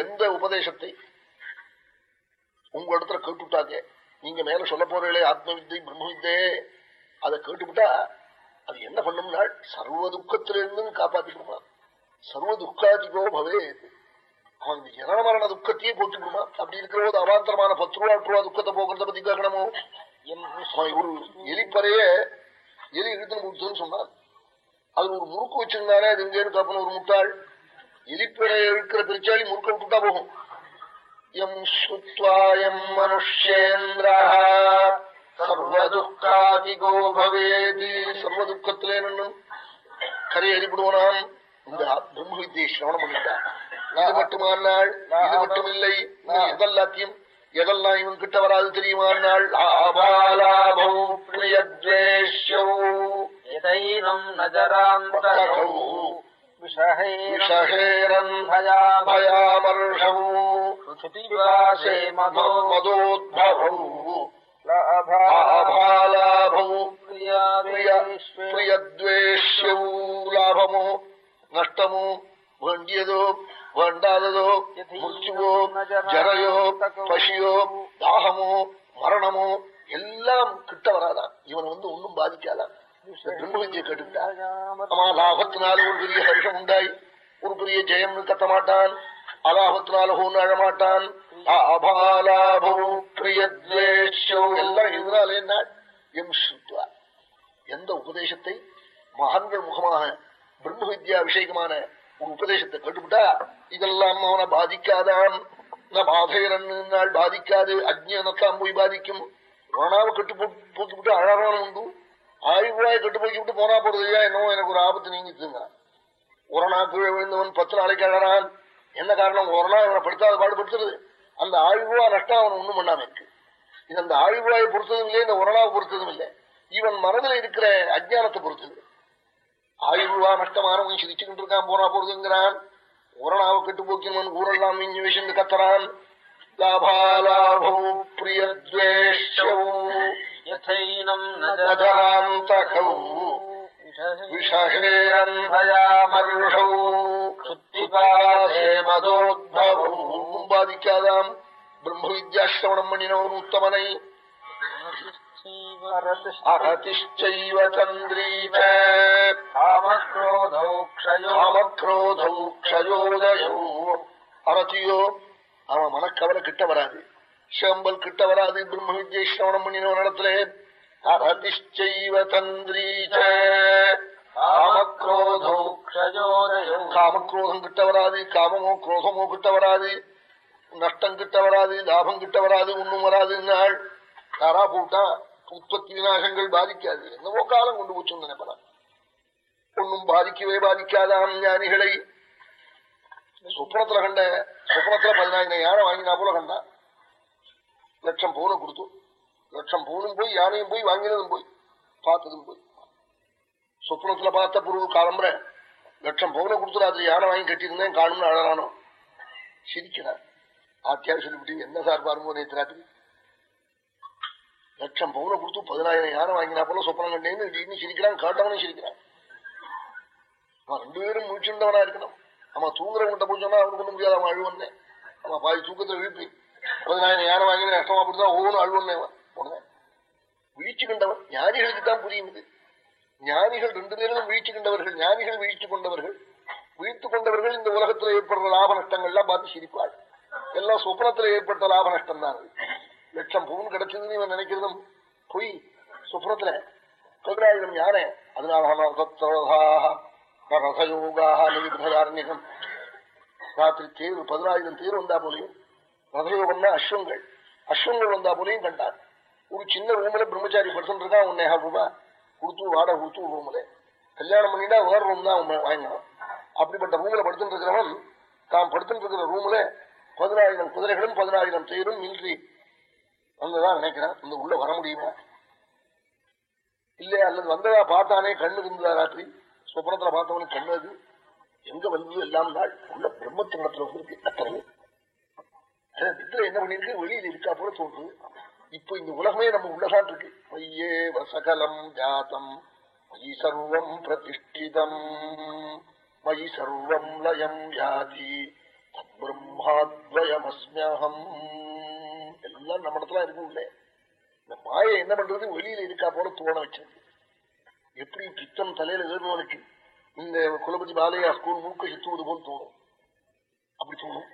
எந்த உபதேசத்தை உங்க இடத்துல நீங்க மேல சொல்ல போறீங்களே ஆத்ம வித்தை பிரம்ம வித்தே அதை கேட்டுவிட்டா அது என்ன பண்ணும்னா சர்வ துக்கத்திலிருந்தும் காப்பாத்திடுமா சர்வ துக்காதிகோ பவே அவன் இந்த ஜனமரண துக்கத்தையே போட்டுடுமா அப்படி இருக்கிற போது அவாந்தரமான பத்து ரூபா ரூபா துக்கத்தை போக்குறத பத்தி கேட்கணுமோ? ஒரு எலிப்பறைய எலி இழுத்துன்னு கொடுத்துன்னு சொன்னான் அது ஒரு முறுக்கு வச்சிருந்தானே அது இங்கேன்னு காப்பன ஒரு முட்டாள். எலிப்பறைய இழுக்கிற பெருச்சாளி முறுக்க விட்டுட்டா போகும். எம் சுத்வாயம் மனுஷேந்திர சர்வதுக்காதிகோ பவேதி. சர்வ துக்கத்திலே நின்னும் கரை அறிவிடுவனாம் இந்த பிரம்ம வித்தியை சிரவணம் பண்ணிட்டான் இது மட்டுமானால் இது மட்டும் இல்லை எதெல்லாத்தையும் எதெல்லாம் இவன் கிட்ட வராது தெரியுமா நாள் லாபமோ நஷ்டமோ வேண்டியதோ வேண்டாததோ முச்சுவோ ஜரையோ பசியோ தாகமோ மரணமோ எல்லாம் கிட்ட வராதான் இவனை வந்து ஒன்னும் பாதிக்காதான் கேட்டுக்கிட்டா? ஆமா லாபத்தினால ஒரு பெரிய ஹர்ஷம் உண்டாய் ஒரு பெரிய ஜெயம்னு கத்த மாட்டான் அலாபத்தினால ஒன்னு அழமாட்டான். எல்லாம் இதனால என்ன? எம் ஸ்ருத்வா. எந்த உபதேசத்தை மகான்கள் முகமாக பிரம்ம வித்யா ஒரு உபதேசத்தை கேட்டுவிட்டா இதெல்லாம் அவனை பாதிக்காதான். பாதையரன் பாதிக்காது அஜ்ஞானத்தான் போய் பாதிக்கும். ரோணாவை கட்டு போட்டு விட்டு அழகான உண்டு. ஆயுள்வாயை கட்டு போக்கி விட்டு போனா போறதுயா என்னவோ எனக்கு ஒரு ஆபத்து நீங்கிச்சுங்க. ஒரு நாள் கீழே விழுந்தவன் பத்து நாளைக்கு அழறான். என்ன காரணம்? ஒரு நாள் இவனை படுத்தாத பாடுபடுத்துறது அந்த ஆயுள்வா நஷ்டம் அவன் ஒண்ணும் பண்ணாம இருக்கு. இது அந்த ஆயுள்வாயை பொறுத்ததும் இல்லை இந்த உரணாவை பொறுத்ததும் இல்லை. இவன் மனதில் இருக்கிற அஜ்ஞானத்தை பொறுத்தது. ஆயுள்வா நஷ்டமானவன் சிரிச்சுக்கிட்டு இருக்கான் போனா போறதுங்கிறான். ஓரணாவை கெட்டு போக்கினவன் ஊரெல்லாம் மிஞ்சி விஷந்து கத்துறான். லாபாலாபோ பிரியத்வேஷராந்தகௌ பாதிக்காதாம். பிரம்ம வித்யாசிரவணம் பண்ணின ஒரு உத்தமனை. அரதிஷ்டைவ சந்திரீப காமக்ரோதௌக்ஷயோதயோ அரதியோ அவன் மனக்கவலை கிட்ட வராது. சிவம்பல் கிட்ட வராது. பிரம்ம வித்யை சிரவணம் பண்ணின இடத்துல அரதிஷ்டைவ தந்திரீச்ச. காமக்ரோதம் கிட்ட வராது. காமமோ குரோதமோ கிட்ட வராது. நஷ்டம் கிட்ட வராது. லாபம் கிட்ட வராது. ஒண்ணும் வராது நாள் யாரா போட்டா உற்பத்தி விநாசங்கள் பாதிக்காது. என்னவோ காலம் கொண்டு போச்சு நினைப்பலாம் ஒன்னும் பாதிக்கவே பாதிக்காதாம் ஞானிகளை. சொப்னத்துல கண்ட சொப்னத்துல பதினாயிரம் யானை வாங்கினா போல கண்டா. லட்சம் பவுனை கொடுத்து லட்சம் பவுனும் போய் யானையும் போய் வாங்கினதும் போய் பார்த்ததும் போய். சொப்னத்துல பார்த்த பொருள் காலம்புற லட்சம் பவுனை கொடுத்து ராத்திரி யானை வாங்கி கட்டியிருந்தேன் காணும்னு அழகானோ சிரிக்கிறார். ஆத்தியாவை சொல்லிவிட்டு என்ன சார் பாருங்க நேற்று ராத்திரி? லட்சம் பவுனை கொடுத்து பதினாயிரம் யாரும் வாங்கினா போல சொப்பனம் கண்டேன்னு திடீர்னு சிரிக்கிறான் காட்டவனும் சிரிக்கிறான். அவன் ரெண்டு பேரும் முடிச்சிருந்தவனா இருக்கணும். அவன் தூங்குறவங்கிட்ட போய் சொன்னா அவனுக்கு ஒண்ணு முடியாது அவன் அழுவன்னே. அவன் பாதி தூக்கத்துல இழுப்பி பதினாயிரம் யானை வாங்கி நஷ்டமா கொடுத்தா ஒவ்வொன்றும் அழுவன்னே உடனே வீழ்ச்சி கண்டவன் ஞானிகளுக்கு தான் புரியுது ஞானிகள் ரெண்டு பேரும் வீழ்ச்சி கண்டவர்கள் ஞானிகள் வீழ்ச்சி கொண்டவர்கள். வீழ்த்து கொண்டவர்கள் இந்த உலகத்துல ஏற்படுற லாப நஷ்டங்கள்லாம் பார்த்து சிரிப்பாள். எல்லாம் சொப்னத்துல ஏற்பட்ட லாப நஷ்டம் தான் அது. லட்சம் பவுன் கிடைச்சதுன்னு இவன் நினைக்கிறதும் பொய். சொப்னத்துல பதினாயிரம் யாரே? அதனால ரசயோகாக நிகிதயாரண்யம் ராத்திரி தேர் பதினாயிரம் தேர் வந்தா போலையும் ரதயோகம்னா அஸ்வங்கள். அஸ்வங்கள் வந்தா போலையும் கண்டார் ஒரு சின்ன ரூம்ல பிரம்மச்சாரி படுத்துட்டு இருக்கா ஒன்னே ரூபாய் கொடுத்து வாடகை கொடுத்து ரூம்ல. கல்யாணம் பண்ணிட்டா வேற ரூம் தான் வாங்கினோம் அப்படிப்பட்ட ரூம்ல படுத்துட்டு இருக்கிறவன் தான் படுத்துட்டு இருக்கிற ரூம்ல பதினாயிரம் குதிரைகளும் பதினாயிரம் தேரும் மில்ட்ரி வந்ததான் நினைக்கிறேன். இந்த உள்ள வர முடியுமா? இல்லையா? அல்லது வந்ததா பார்த்தானே கண்ணு இருந்ததா ராத்திரி? சொப்பனத்துல பார்த்தவனுக்கு கண்ணு அது எங்க வந்து எல்லாம் நாள் உள்ள பிரம்மத்தனத்துல இருக்கு அத்தனை. நித்திர என்ன பண்ணிருக்கு? வெளியில இருக்கா போல தோன்றுது. இப்ப இந்த உலகமே நம்ம உள்ளதான் இருக்கு. மையே வசகலம் ஜாத்தம். மயி சர்வம் பிரதிஷ்டிதம். மயி சர்வம் லயம் யாதி பிரம்மாத்வயமஸ்மியகம். எல்லாம் நம்ம இடத்துல இருக்கும் இல்ல இந்த மாயை என்ன பண்றது? வெளியில இருக்கா போல தோண வச்சிருக்கு. எப்படி பித்தம் தலையில ஏறுபவனுக்கு இந்த குலபதி பாலையா ஸ்கூல் மூக்க சுத்துவது போல் தோணும். அப்படி தோணும்.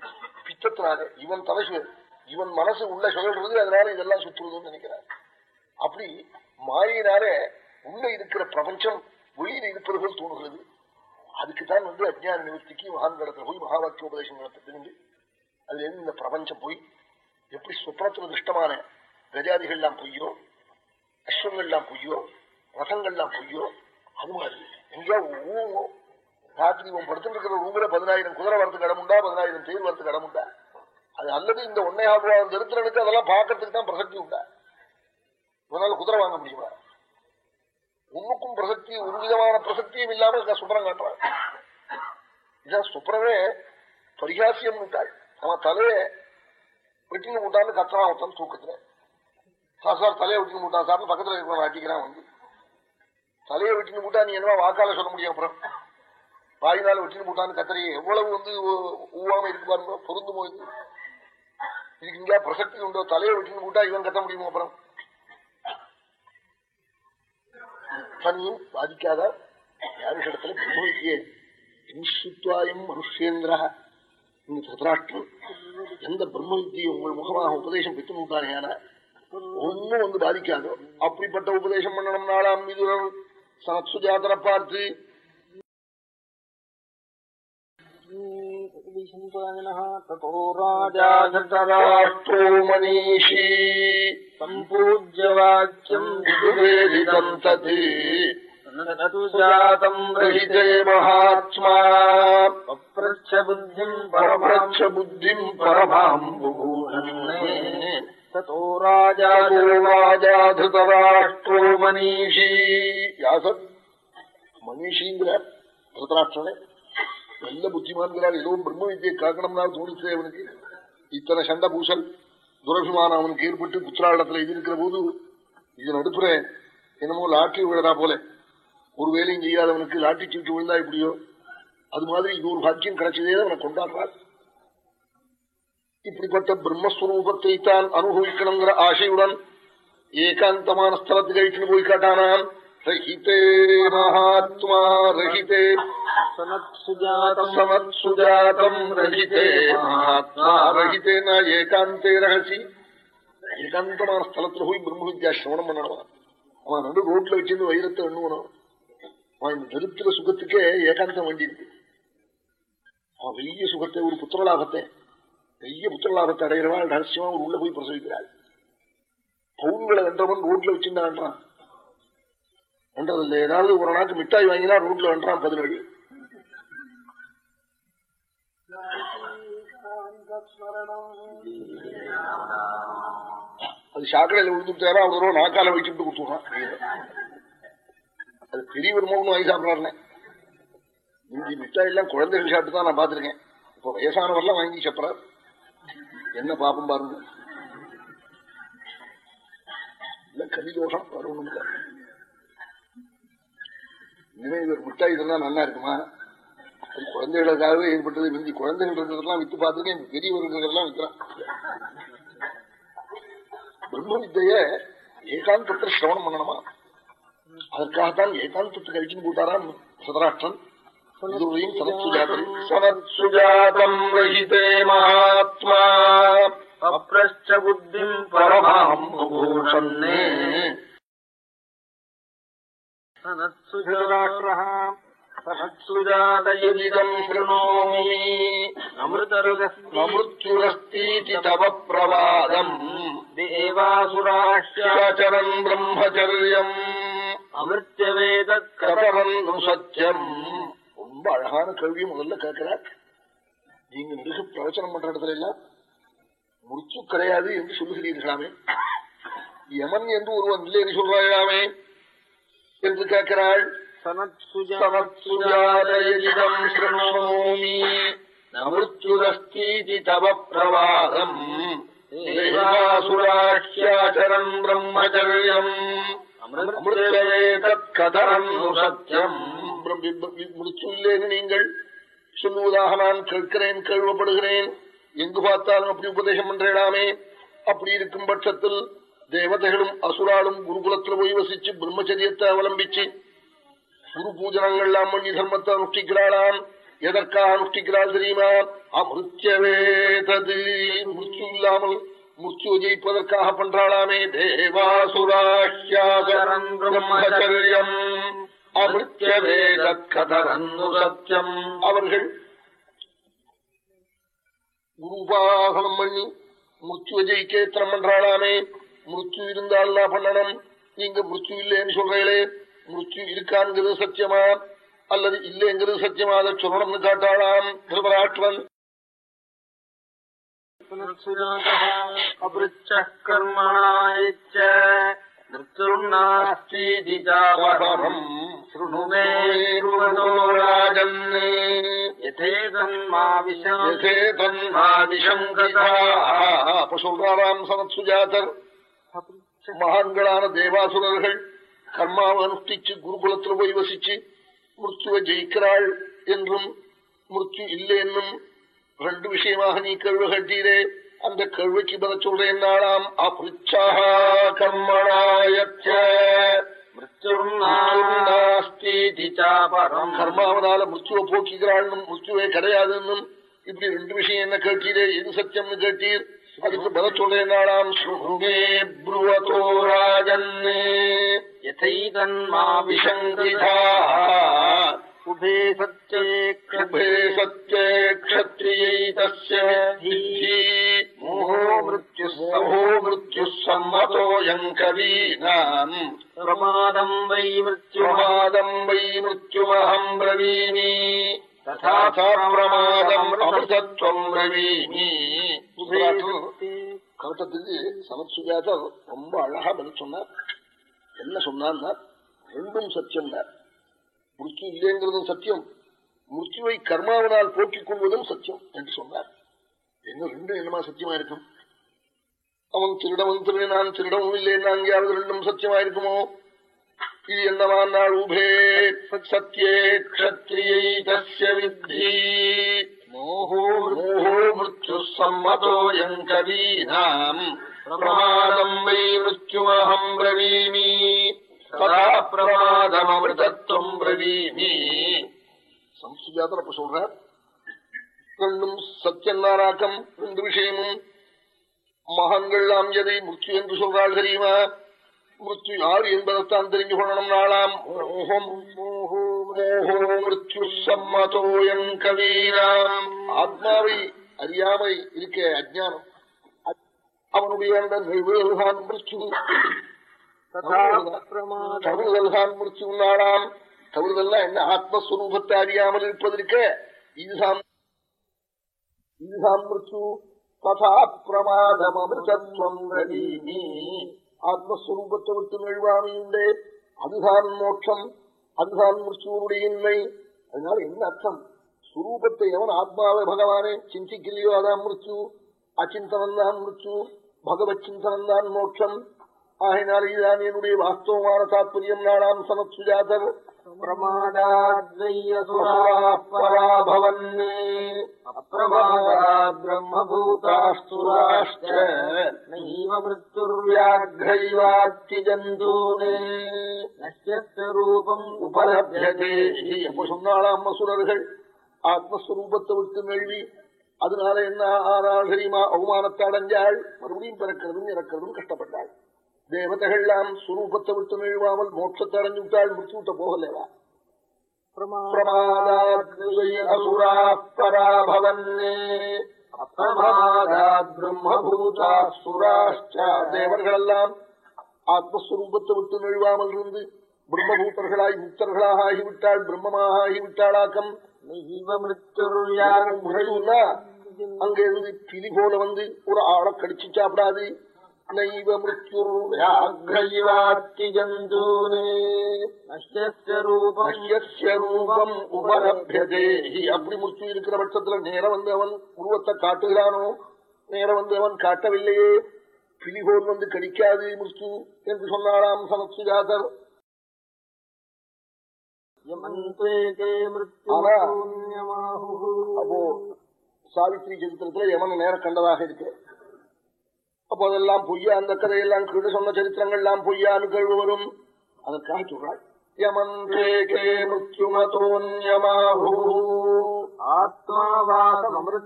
பித்தத்தினாக இவன் தலை இவன் மனசு உள்ள சுழல்றது அதனால இதெல்லாம் சுத்துறதுன்னு நினைக்கிறார். அப்படி மாயினால உள்ள இருக்கிற பிரபஞ்சம் வெளியில இருப்பது போல் தோணுகிறது. அதுக்குதான் வந்து அஜ்ஞான நிவர்த்திக்கு மகான்களத்துல போய் மகாவாக்கிய உபதேசம் உபதேசங்களை அதுல இருந்து இந்த பிரபஞ்சம் போய் எப்படி சுப்னத்துல திருஷ்டமான கஜாதிகள்லாம் பொய்யோ அஸ்வங்கள்லாம் பொய்யோ ரசங்கள்லாம் பொய்யோ அது மாதிரி. எங்கேயா ஊ- ராத்திரி உன் படுத்துட்டு இருக்கிற பதினாயிரம் குதிரை வரத்துக்கு இடமுண்டா உண்டா பதினாயிரம் தேர் வரத்துக்கு இடமுண்டா உண்டா அது அல்லது இந்த ஒன்னே ஆகுவான் திருத்தனுக்கு அதெல்லாம் பார்க்கறதுக்கு தான் பிரசக்தி உண்டா? உன்னால குதிரை வாங்க முடியுமா? உன்னுக்கும் பிரசக்தி ஒரு விதமான பிரசக்தியும் இல்லாம இங்க சுப்ரம் காட்டுறான். இதான் சுப்ரமே பரிகாசியம் விட்டாள் ஆனா தலையை வெட்டின்னு விட்டான்னு கத்துறான் ஒருத்தன் தூக்கத்துல சார் சார் தலையை வெட்டின்னு விட்டான் சார் பக்கத்துல இருக்கிறவன் அடிக்கிறான் வந்து. தலையை வெட்டின்னு விட்டா நீ என்னவா வாக்கால சொல்ல முடியும் அப்புறம்? வாயினால வெட்டின்னு போட்டான்னு கத்தரி எவ்வளவு வந்து ஊவாம இருக்கு பாருங்க பொருந்துமோ இது? இதுக்கு இங்க பிரசக்தி உண்டோ? தலையை வெட்டின்னு போட்டா இவன் கத்த முடியுமோ அப்புறம்? தனியும் பாதிக்காத? யாருஷிடத்துல பிரம்மவித்தியே இன்சுத்வாயம் மனுஷேந்திரா இந்த சத்ராஷ்டிரம் எந்த பிரம்ம வித்தியை உங்கள் முகமாக உபதேசம் பெற்று விட்டானேயான ஒன்னும் வந்து பாதிக்காது? அப்படிப்பட்ட உபதேசம் பண்ணணும் நாளாம் மிதுனர் சனத்சு ஜாத்திர பார்த்து. மனிஷி சம்பூஜ்ய வாக்கியம் ततु जातम् ரஹிதே மகாத்மா पप्रच्छ बुद्धिम् பரமச்ச परमाम् புத்திம் பரமாம் புபூஷன்னே. ततो राजा ராஜா திருதராஷ்டிரோ மனிஷி யாசர் மனிஷிங்கிற திருதராஷ்டிரனே நல்ல புத்திமான்கிறார் ஏதோ பிரம்ம வித்தியை காக்கணும்னா தோணிச்சு அவனுக்கு இத்தனை சண்டை பூசல் துரபிமானம் அவனுக்கு ஏற்பட்டு புத்திராடத்துல இது இருக்கிற போது இது நடுப்புற என்னமோ லாட்டரி விழறா போல ஒருவேளையும் செய்யாதவனுக்கு லாட்டி சீட்டு விழுந்தா எப்படியோ? அது மாதிரி இன்னொரு பாக்கியம் கிடைச்சதே அவனை கொண்டாடுறார். இப்படிப்பட்ட பிரம்மஸ்வரூபத்தை தான் அனுபவிக்கணுங்கிற ஆசையுடன் ஏகாந்தமான ஸ்தலத்துக்கு அழிச்சுன்னு போய் காட்டானான் ரஹிதே மகாத்மா ரஹிதே. சனத் சுஜாதம் ரஹிதே மகாத்மா ரஹிதேனா ஏகாந்தே ரகசி. ஏகாந்தமான ஸ்தலத்துல போய் பிரம்ம வித்யா சிரவணம் பண்ணணும்? அவன் நடு ரோட்ல வச்சிருந்து வைரத்தை எண்ணுவனும் அவன் இந்த சுகத்துக்கே ஏகாந்தம் வேண்டியிருக்கு. அவன் பெரிய சுகத்தை ஒரு புத்திரலாபத்தை பெரிய புத்திரலாபத்தை அடைகிறவாள் ரகசியமா ஒரு உள்ள போய் பிரசவிக்கிறாள். பவுன்களை வென்றவன் ரோட்ல வச்சிருந்தான்றான் வென்றதில்லை ஏதாவது ஒரு நாளுக்கு மிட்டாய் வாங்கினா ரோட்ல வென்றான் பதினேழு அது சாக்கடையில விழுந்துட்டாரா அவ்வளோ நாக்கால வச்சுட்டு கொடுத்துடுறான். அது பெரிய மூணு வாங்கி சாப்பிடறாருனே. இஞ்சி மிட்டாய் எல்லாம் குழந்தைகள் சாப்பிட்டு தான் நான் பார்த்திருக்கேன். இப்போ வயசானவரெல்லாம் வாங்கி சாப்பிட்றாரு. என்ன பாப்பம் பாருங்க. இல்ல கலிதோஷம் வரணும் இனிமே இவர் மிட்டாய் இதெல்லாம் நல்லா இருக்குமா? அது குழந்தைகளுக்காகவே ஏற்பட்டது. மிஞ்சி குழந்தைகள் இருக்கிறதெல்லாம் வித்து பார்த்துருக்கேன். பெரியவர்களுக்கெல்லாம் விற்கிறான். பிரம்ம வித்தைய ஏகாந்தத்தில் சிரவணம் பண்ணணுமா? அதற்காகத்தான் ஏகாந்தத்துக்கு அழிச்சுன்னு போட்டாராம் சதராஷ்டிரன் இதுவரையும் சனத்சுஜாதம் சனத்சுஜாதம் ரஹிதே மகாத்மா पप्रच्छ बुद्धिम् பரமாம் परमाम् பூஷன்னே सनत्सुजात्रः सनत्सुजातयदिदम् शृणोमि अमृतरुगस्ति மமிருத்யுரஸ்தீதி தவ பிரவாதம் देवासुराश्च அமிர்தவேத கதரல் சத்தியம் ரொம்ப அழகான கேள்வி முதல்ல கேட்கிறார். நீங்க நெருகு பிரவச்சனம் பண்ற இடத்துல எல்லாம் முடிச்சு கிடையாது என்று சொல்லுகிறீர்களாமே. யமன் என்று ஒருவன் இல்லை என்று சொல்றாமே என்று கேட்கிறாள். மிருத்யுரஸ்தீதி தவ பிரவாதம் பிரம்மச்சரியம். அமிர்தவேதத்கதரன்னு நீங்கள் சொல்லுவதாக நான் கேட்கிறேன் கேள்வப்படுகிறேன் எங்கு பார்த்தாலும் அப்படி உபதேசம் பண்றேடாமே அப்படி இருக்கும் பட்சத்தில் தேவதைகளும் அசுராலும் குருகுலத்தில் போய் வசிச்சு பிரம்மச்சரியத்தை அவலம்பிச்சு குரு பூஜனங்கள்லாம் பண்ணி தர்மத்தை அனுஷ்டிக்கிறாளாம் எதற்காக அனுஷ்டிக்கிறாள் தெரியுமா அமிருத்தியவேதது மிருச்சு இல்லாமல் முர்ச்சுவை ஜெயிப்பதற்காக பண்றாளாமே தேவாசுராஷ்யாசரம் பிரம்மச்சரியம் அமிருத்தியவேத கதரன்னு சத்தியம் அவர்கள் குருபாகனம் பண்ணி முச்சு ஜெயிக்கேத்திரம் பண்றாளாமே முச்சு இருந்தால் என்ன பண்ணணும் நீங்க முச்சு இல்லைன்னு சொல்றீங்களே முச்சு இருக்கான்ங்கிறது சத்தியமா அல்லது இல்லைங்கிறது சத்தியமா அதை சொல்லணும்னு காட்டாளாம் திருபராஷ்டிரன் अपृच्छः कर्मणायच्च मृत्युर्नास्तीति चापरम् शृणु मे रुवतो राजन् அப்ப சொல்றாராம் சனத் சுஜாதர் மகான்களான தேவாசுரர்கள் கர்மாவை அனுஷ்டிச்சு குருகுலத்தில் போய் வசிச்சு மிருத்துவ ஜெயிக்கிறாள் என்றும் மிருத்து இல்லை என்னும் ரெண்டு விஷயமாக நீ கேள்வி கேட்டீரே. அந்த கேள்விக்கு பதில் சொல்றேன் நாளாம். அபிருச்சாக கர்மணாயச்ச. கர்மாவனால மிருத்துவ போக்கிக்கிறாள்னும் மிருத்துவே கிடையாதுன்னும் இப்படி ரெண்டு விஷயம் என்ன கேட்டீரே? எது சத்தியம்னு கேட்டீர்? அதுக்கு பல சொல்றாம் சுகுமே ப்ருவதோ ராஜன்னே. உபே சத்தேபே சத்தே க்ஷத்ரியை தஸ்ய மோஹோ மிருத்யு சமோ மிருத்யு சம்மதோயம் கவீனாம் பிரமாதம் வை மிருத்யுமாதம் வை மிருத்யுமஹம் பிரவீமி ததா பிரமாதம் அமிர்தத்வம் பிரவீமி கவிட்டத்துக்கு சமத்சுஜாதர் ரொம்ப அழகா பதில் சொன்னார். என்ன சொன்னார் ரெண்டும் சத்தியம் தான் முருச்சு இல்லைங்கிறதும் சத்தியம். முருச்சுவை கர்மாவனால் போக்கிக் கொள்வதும் சத்தியம் என்று சொன்னார். என்ன ரெண்டும் என்னமா சத்தியமா இருக்கும்? அவன் திருடவன் திருடினான் திருடவும் இல்லைன்னா அங்கேயாவது ரெண்டும் சத்தியமா இருக்குமோ? இது என்னவா நாள்? உபே சத்தியே கத்திரியை தஸ்ய வித்தி. மோகோ மோகோ மிருத்யு சம்மதோயம் கவீனாம். பிரமாதம் வை மிருத்யுமஹம் பிரவீமி. ததா பிரவீமி சம்ஸ்கிருதத்தில் அப்ப சொல்றார் ரெண்டும் சத்தியநாராக்கம் ரெண்டு விஷயமும் மகான்கள்லாம் எதை முத்து என்று சொல்றாள் தெரியுமா? மிருத்யு யார் என்பதைத்தான் தெரிஞ்சு கொள்ளணும் நாளாம். மோகம் மோகோ மிருத்யு சம்மதோயம் கவீராம் ஆத்மாவை அறியாமை இருக்க அஜானம் அவனுடைய அந்த நிர்வேதான் மிருத்யு தவறுதல்தான் முடிச்சு நாளாம் தவறுதல்லாம் என்ன? ஆத்மஸ்வரூபத்தை அறியாமல் இருப்பதற்கு இதுதான். இதுதான் மிருத்யு ததா பிரமாதம் அமிர்தத்வம் ஆத்மஸ்வரூபத்தை விட்டு நெழுவாமையுண்டே அதுதான் மோட்சம். அதுதான் மிருத்யுவனுடைய இன்மை. அதனால என்ன அர்த்தம்? சுரூபத்தை எவன் ஆத்மாவை பகவானே சிந்திக்கலையோ அதான் மிருத்யு அச்சிந்தனம் தான் மிருத்யு பகவத் சிந்தனம் தான் மோட்சம். ஆகினால இதுதான் என்னுடைய வாஸ்தவமான தாத்பரியம். நாளாம் சனத் சுஜாதர் சொன்னாலாம் அசுரர்கள் ஆத்மஸ்வரூபத்தை விட்டு நழுவி அதனால என்ன ஆனாள் தெரியுமா? அவமானத்தை அடைஞ்சாள். மறுபடியும் பிறக்கிறதும் இறக்கிறதும் கஷ்டப்பட்டாள். தேவதைகள்லாம் சுரூபத்தை விட்டு நிழுவாமல் மோட்சத்தை அடைஞ்சு விட்டாள் முடிச்சுட்ட போகலவா தேவர்கள் எல்லாம் ஆத்மஸ்வரூபத்தை விட்டு நெழுவாமல் இருந்து பிரம்மபூத்தர்களாய் முக்தர்களாக ஆகிவிட்டாள் பிரம்மமாக ஆகிவிட்டாளாக்கம் அங்க இருந்து பிலி போல வந்து ஒரு ஆளை கடிச்சு சாப்பிடாது உபலபியதேஹி அப்படி முடிச்சு இருக்கிற பட்சத்துல நேரம் வந்து அவன் உருவத்தை காட்டுகிறானோ? நேரம் வந்து அவன் காட்டவில்லையே. பிலிகோன் வந்து கடிக்காது முடிச்சு என்று சொன்னாராம் சமஸ்திஜாதர் அப்போ சாவித்ரி சரித்திரத்துல யமன் நேரம் கண்டதாக இருக்கு. அப்போ அதெல்லாம் பொய்யா அந்த கதையெல்லாம் கீழே சொன்ன சரித்திரங்கள்லாம் பொய்யான்னு கேள்வி வரும். அதற்காக சொல்றாள்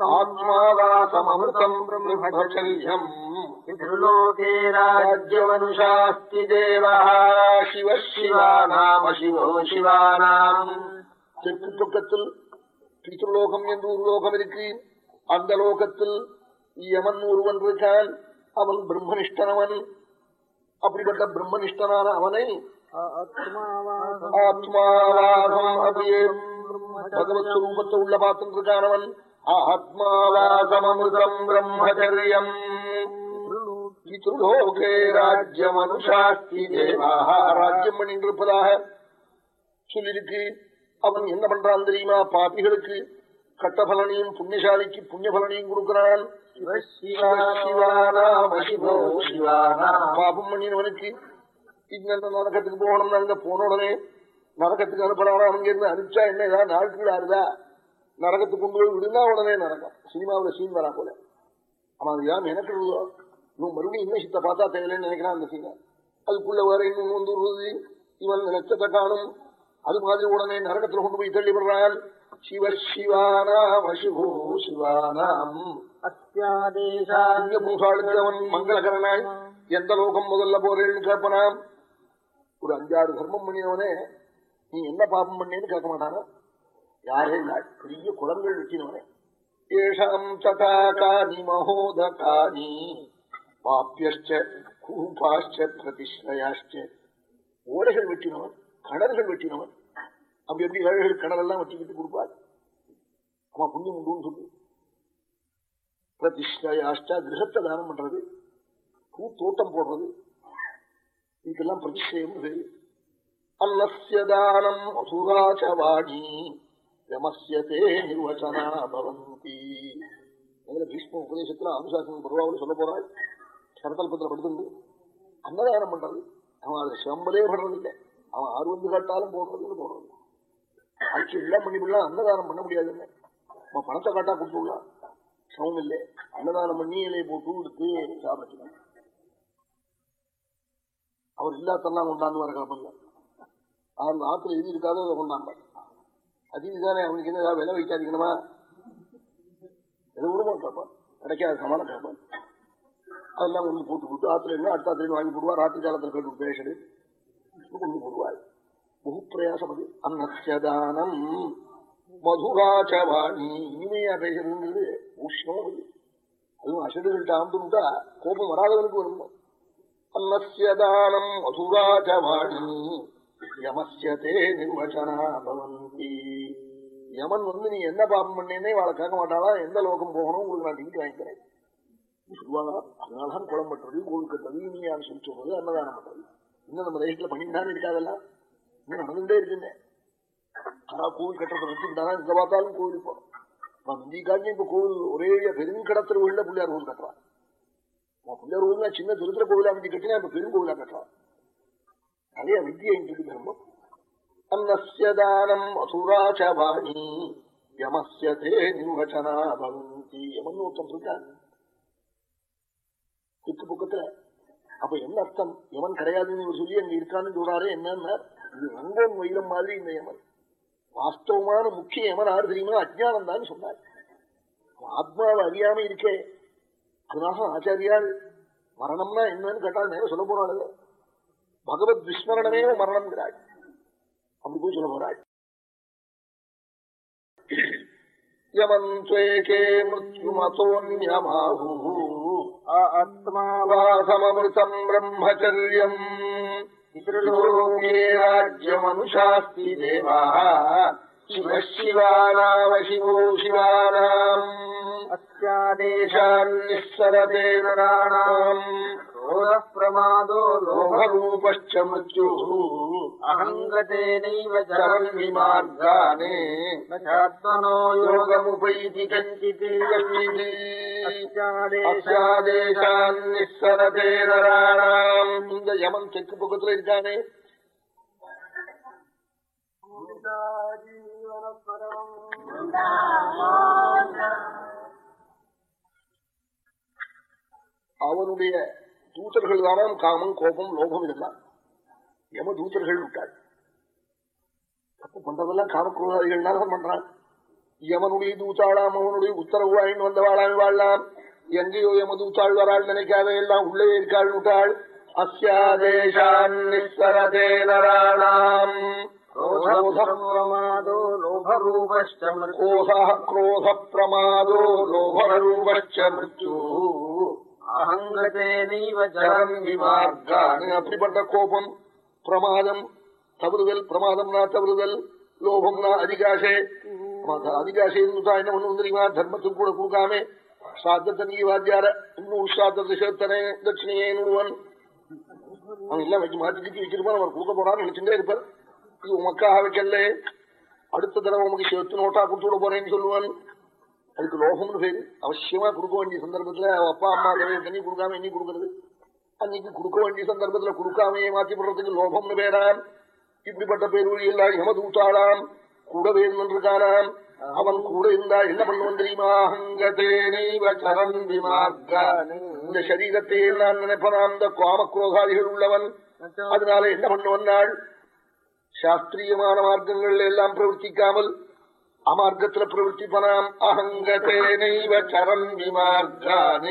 ஆத்மாவாசமமிருதம் பிரம்மச்சரியம். பிதృలోకే ராஜ்யமனுஷாஸ்தி தேவः சிவ சிவானாம சிவோ சிவானாம் தெற்கு பக்கத்தில் பித்ருலோகம் என்று ஒரு லோகம் இருக்கு அந்த லோகத்தில் யமன் ஒருவன் இருக்கான். அவன் பிரம்மனிஷ்டனவன். அப்படிப்பட்ட பிரம்மனிஷ்டனான அவனை ஆத்மாவாசம் அப்படியே பகவத் ஸ்வரூபத்தை உள்ள பார்த்துட்டு இருக்கானவன் ஆத்மாவாசமமிருதம் பிரம்மச்சரியம். பித்ருலோகே ராஜ்யமனுஷாஸ்தி தேவாக ராஜ்யம் பண்ணிருப்பதாக சொல்லிருக்கு அவன் என்ன பண்றான் தெரியுமா? கட்டபலனையும் புண்ணியசாலிக்கு புண்ணியபலனையும் கொடுக்கிறான். பாபம் பண்ணினவனுக்கு இந்த நரகத்துக்கு போகணும் அங்க போன உடனே நரகத்துக்கு அனுப்பலாம். அங்க இருந்து அனுப்பிச்சா என்ன? ஏதாவது நாட்கள் ஆறுதா நரகத்துக்கு கொண்டு போய் விடுனா உடனே நரகம். சினிமாவில சீன் வரா போல. அவன் அது ஏன் நினைக்கிறதோ இன்னும் மறுபடியும் இன்னும் சித்த பார்த்தா தேவையில்லைன்னு நினைக்கிறான் அந்த சீனை அதுக்குள்ள வேற இன்னும் வந்து வருவது இவன் லட்சத்தை காணும் அது மாதிரி உடனே நரகத்துல கொண்டு போய் தள்ளிவிடுறான். சிவ சிவானா சிவோ சிவானாம் பூசாளுக்கு மங்களகரனாய் எந்த லோகம் முதல்ல போறேன்னு கேட்பனாம். ஒரு அஞ்சாறு தர்மம் பண்ணினவனே நீ என்ன பாபம் பண்ணேன்னு கேட்க மாட்டானா. யாரே இல்லை பெரிய குளங்கள் வெட்டினவனே. ஏஷாம் சதா சதாகானி மகோதகானி பாப்பியச்ச கூபாச்ச பிரதிஷ்டயாச்ச ஓடைகள் வெட்டினவன் கணல்கள் வெட்டினவன். அப்படி எப்படி ஏழைகள் கணல் எல்லாம் வெட்டிக்கிட்டு கொடுப்பார் அவன் புண்ணியம் உண்டுன்னு சொல்லு. பிரதிஷ்டயாஷ்டா கிரகத்தை தானம் பண்றது பூ தோட்டம் போடுறது. இதுக்கெல்லாம் பிரதிஷ்டம் பேரு அன்னசிய தானம் அசுராச்சவாணி யமஸ்யதே நிர்வச்சனா பவந்தி. பீஷ்ம உபதேசத்துல அனுசாசனம் பருவாவில் சொல்ல போறாள். சரதல்பத்துல படுத்துண்டு அன்னதானம் பண்றது. அவன் அதை சிவம்பலே பண்றதில்லை அவன் ஆறு வந்து காட்டாலும் போடுறதுன்னு போடுறது ஆட்சி எல்லாம் பண்ணிவிடலாம் அன்னதானம் பண்ண முடியாதுன்னு. அவன் பணத்தை காட்டா கொடுத்துடலாம். சவுன் இல்லை அன்னதானம் பண்ணி இலையை போட்டு எடுத்து சாப்பிடலாம் அவர் இல்லாதெல்லாம் கொண்டாந்து வர காப்பல்ல அந்த ஆத்துல எது இருக்காதோ அதை கொண்டாங்க அது அவனுக்கு என்ன விலை வைக்காதீங்கணுமா எதை விடமா கிடைக்காத சமாளம் கேட்பான் அதெல்லாம் ஒண்ணு போட்டு போட்டு ஆத்துல என்ன அடுத்த ஆத்திரம் வாங்கி போடுவா? ராத்திரி காலத்தில் கேட்டு பேசுறது கொண்டு போடுவாள் பகு பிரயாசம் அன்னதானம் மதுராச்சவாணி இனிமையா பேசுறதுங்கிறது உஷ்ணம் அது அதுவும் அசடுகள்கிட்ட ஆண்டுட்டா கோபம் வராதவனுக்கு வரும்? அன்னதானம் மதுராச்சவாணி யமஸ்யதே நிர்வச்சனா பவந்தி. யமன் வந்து நீ என்ன பாபம் பண்ணேன்னே வாழ கேட்க மாட்டாளா? எந்த லோகம் போகணும்? உங்களுக்கு நான் டிக்கெட் வாங்கிக்கிறேன் சொல்லுவாங்க அதனாலதான் குளம் பட்டுறது உங்களுக்கு கட்டுறது சொல்லி சொல்றது அன்னதானம் பண்றது. இன்னும் நம்ம தேசத்துல பண்ணிட்டு இருக்காதெல்லாம் இன்னும் நடந்துட்டே இருக்குன்னு. ஆனா கோவில் கட்டுறதை வச்சுக்கிட்டானா எங்க பார்த்தாலும் கோவில் இப்போ முந்தி காட்சி இப்ப கோவில் ஒரே பெருங்கடத்துல உள்ள பிள்ளையார் கோவில் கட்டுறான். பிள்ளையார் கோவில் சின்ன திருத்திர கோவிலா அமைச்சு கட்டினா இப்ப பெரும் கோவிலா கட்டுறான். நிறைய வித்தியை இருக்கு தர்மம் அன்னஸ்யதானம் அசுராச்சவாணி யமஸ்யதே நிர்வச்சனா பவந்தி யமன் ஒருத்தம் இருக்கான் தெற்கு பக்கத்துல. அப்ப என்ன அர்த்தம்? யமன் கிடையாதுன்னு சொல்லி அங்க இருக்கான்னு சொல்றாரு என்னன்னா இது ரங்கோன் மயிலம் மாதிரி இந்த யமன். வாஸ்தவமான முக்கிய யமன் ஆறு தெரியுமா? அஜானம் தான் சொன்னார். ஆத்மாவை அறியாம இருக்கே. அதனால ஆச்சாரியால் மரணம்னா என்னன்னு கேட்டால் நேரம் சொல்ல போறாள் பகவத் விஸ்மரணமே மரணம்ங்கிறாள் அப்படி போய் சொல்ல போறாள் யமந்தேகே மிருத்யுமதோன்யமாஹு ஆத்மாவாசமமிருதம் பிரம்மச்சரியம். பித்ருலோகே ராஜ்யமனுஷாஸ்தி தேவா ശിവശിവാനാമ ശിവോ ശിവാനാം അത്യാദേശാന്യസ്വരതേ നരാണാം घोरप्रमादो लोभरूपश्च मृत्युः अहङ्गतेनैव चरन्निमार्गाने न चात्मनो योगमुपैति कञ्चित् அச்சாதேஷான் நிஸ்வரதே நராணாம் இந்த யமன் தெற்கு பக்கத்துல இருக்கானே அவனுடைய தூதர்கள் தானாம் காமம் கோபம் லோகம் இதெல்லாம். யம தூதர்கள் விட்டாள் தப்பு பண்றதெல்லாம் காமக்ரோதாதிகள்னால பண்றான். யமனுடைய தூத்தாளாம் அவனுடைய உத்தரவு வாயின் வந்தவாளாம் வாழலாம். எங்கேயோ யமதூத்தாள் வராள் நினைக்காத எல்லாம் உள்ளே இருக்காள் விட்டாள். அஸ்யாதேஷான் அப்படிப்பட்ட கோபம் பிரமாதம் தவறுதல் பிரமாதம்னா தவறுதல் லோபம்னா அதிகாசே. அதிகாசே இருந்துட்டா என்ன ஒண்ணு தெரியுமா? தர்மத்துக்கு கூட கொடுக்காம சாத்தத்தை நீ வாத்தியார இன்னொரு சாத்தத்தை சேர்த்தனே தட்சிணையே நுடுவன் அவன் எல்லாம் வச்சு மாத்தி கிட்டி வச்சிருப்பான். அவர் கொடுக்க போறான்னு நினைச்சுட்டே இருப்பார். இது உமக்காக வைக்கல அடுத்த தடவை உமக்கு சேர்த்து நோட்டா கொடுத்து விட போறேன்னு சொல்லுவான். அதுக்கு லோகம்னு பேரு. அவசியமா கொடுக்க வேண்டிய சந்தர்ப்பத்துல அப்பா அம்மா தவிர தண்ணி கொடுக்காம இன்னி கொடுக்கறது? அன்னைக்கு கொடுக்க வேண்டிய சந்தர்ப்பத்துல கொடுக்காமையே மாத்தி போடுறதுக்கு லோகம்னு பேரான் இப்படிப்பட்ட பேர் வழி எல்லாம் யமதூத்தாளாம் கூடவே இருந்திருக்கானாம் அவன் கூட இருந்தா என்ன பண்ணுவன் தெரியுமா. இந்த சரீரத்தை நான் நினைப்பனாம் இந்த காமக்ரோகாதிகள் உள்ளவன். அதனால என்ன பண்ணுவன்னாள் சாஸ்திரியமான மார்க்கங்கள் எல்லாம் பிரவர்த்திக்காமல் அமார்க்கத்துல பிரவர்த்திப்பனாம் அகங்கதேனைவரம் விமார்கானேயோகமுபைதி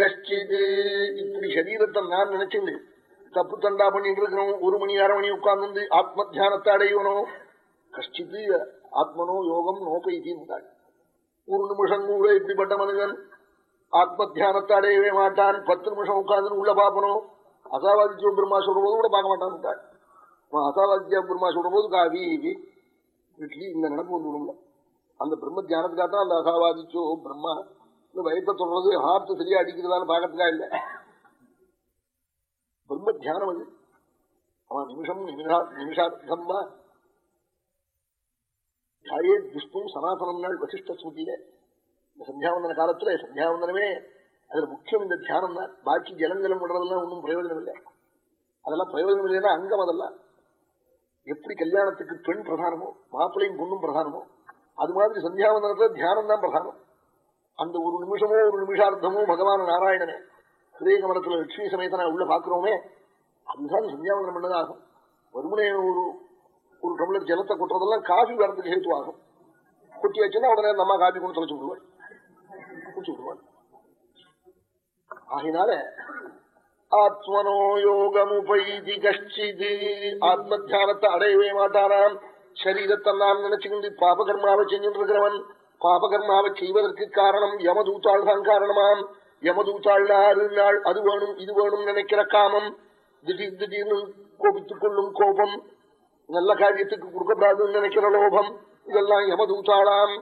கஷ்டிது. இப்படி சரீரத்தை நான் நினைச்சது தப்பு தண்டா பண்ணிட்டு இருக்கிறோம் ஒரு மணி அரை மணி உட்கார்ந்து ஆத்ம தியானத்தை அடையணும். கஷ்டித்து ஆத்மனோ யோகம் நோபைதி ஒரு நிமிஷம் கூட இப்படிப்பட்ட மனிதன் ஆத்ம தியானத்தை அடையவே மாட்டான். பத்து நிமிஷம் உட்கார்ந்து உள்ள பாப்பனும் அசாவாதி பிரம்மா சொல்றபோது கூட பார்க்க மாட்டான் அசாவாத்தியா பெருமா சொல்ற போது காவி இட்லி இந்த நினைப்பு வந்து விடும்ல அந்த பிரம்ம தியானத்துக்காக தான் அந்த அசாவாதிச்சோ பிரம்மா இந்த வயத்தை சொல்றது ஹார்ட் சரியா அடிக்கிறதான்னு பாக்கிறதுக்கா இல்ல. பிரம்ம தியானம் அது. அவன் நிமிஷம் நிமிஷா நிமிஷார்த்தம் தான் தாயே துஷ்டும் சனாதனம் நாள் வசிஷ்ட ஸ்மிருதியில இந்த சந்தியாவந்தன காலத்துல சந்தியாவந்தனமே அதுல முக்கியம் இந்த தியானம் தான் பாக்கி ஜலஞ்சலம் விடுறதெல்லாம் ஒன்றும் பிரயோஜனம் இல்லை அதெல்லாம் பிரயோஜனம் இல்லைன்னா அங்கம் அதெல்லாம். எப்படி கல்யாணத்துக்கு பெண் பிரதானமோ மாப்பிள்ளையும் பொண்ணும் பிரதானமோ அது மாதிரி சந்தியாவந்தனத்துல தியானம் தான் பிரதானம். அந்த ஒரு நிமிஷமோ ஒரு நிமிஷார்த்தமோ பகவான் நாராயணனே ஹிரேகமலத்துல லட்சுமி சமயத்தை உள்ள பாக்குறோமே அதுதான் சந்தியாவந்தனம் பண்ணதாகும். வருமுனே ஒரு ஒரு டம்ளர் ஜலத்தை கொட்டுறதெல்லாம் காஃபி வரத்துக்கு ஹேத்து ஆகும். கொட்டி வச்சுன்னா உடனே நம்ம காஃபி கொண்டு தொலைச்சு விடுவாள். குடிச்சு விடுவாள். ஆகினால ஆத்மனோ யோகமுபைதி கஷ்டிது ஆத்ம தியானத்தை அடையவே மாட்டாராம் சரீரத்தை நாம் நினைச்சுக்கிண்டு பாபகர்மாவை செஞ்சுட்டு இருக்கிறவன் பாபகர்மாவை செய்வதற்கு காரணம் யமதூத்தாள் தான் காரணமாம் யமதூத்தாள் ஆறு நாள் அது வேணும் இது வேணும் நினைக்கிற காமம் திடீர் திடீர்னு கோபித்துக் கொள்ளும் கோபம் நல்ல காரியத்துக்கு கொடுக்கப்படாதுன்னு நினைக்கிற லோபம் இதெல்லாம் யமதூத்தாளாம்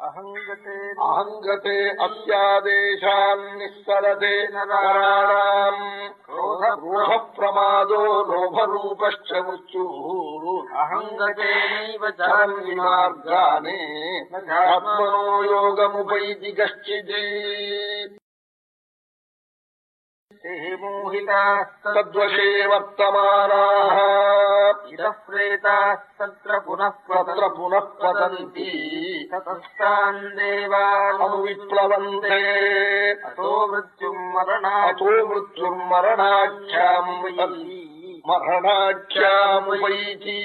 അഹങ്കത്തെ അത്യാദേശാൻ നിസ്സരതേ നാരായണാം ക്രോധപ്രമാദോ ലോഭരൂപശ്ച മൃത്യു അഹങ്കത്തെ മാർഗാനേ ആത്മനോ യോഗമുപൈതി കശ്ചിത് ஆத்மனோ யோகமுபைதி கஷ்டிதே मोहितास्तत्र தத்வசே வர்த்தமானாः इतः प्रेतास्तत्र पुनः தத்ர புனः பதந்தி ततस्तान् देवान् அனுவிப்ளவந்தே अतो मृत्युम् मरणात् அதோ மிருத்யும் மரணாட்சாம் மரணாட்சாமுபைதி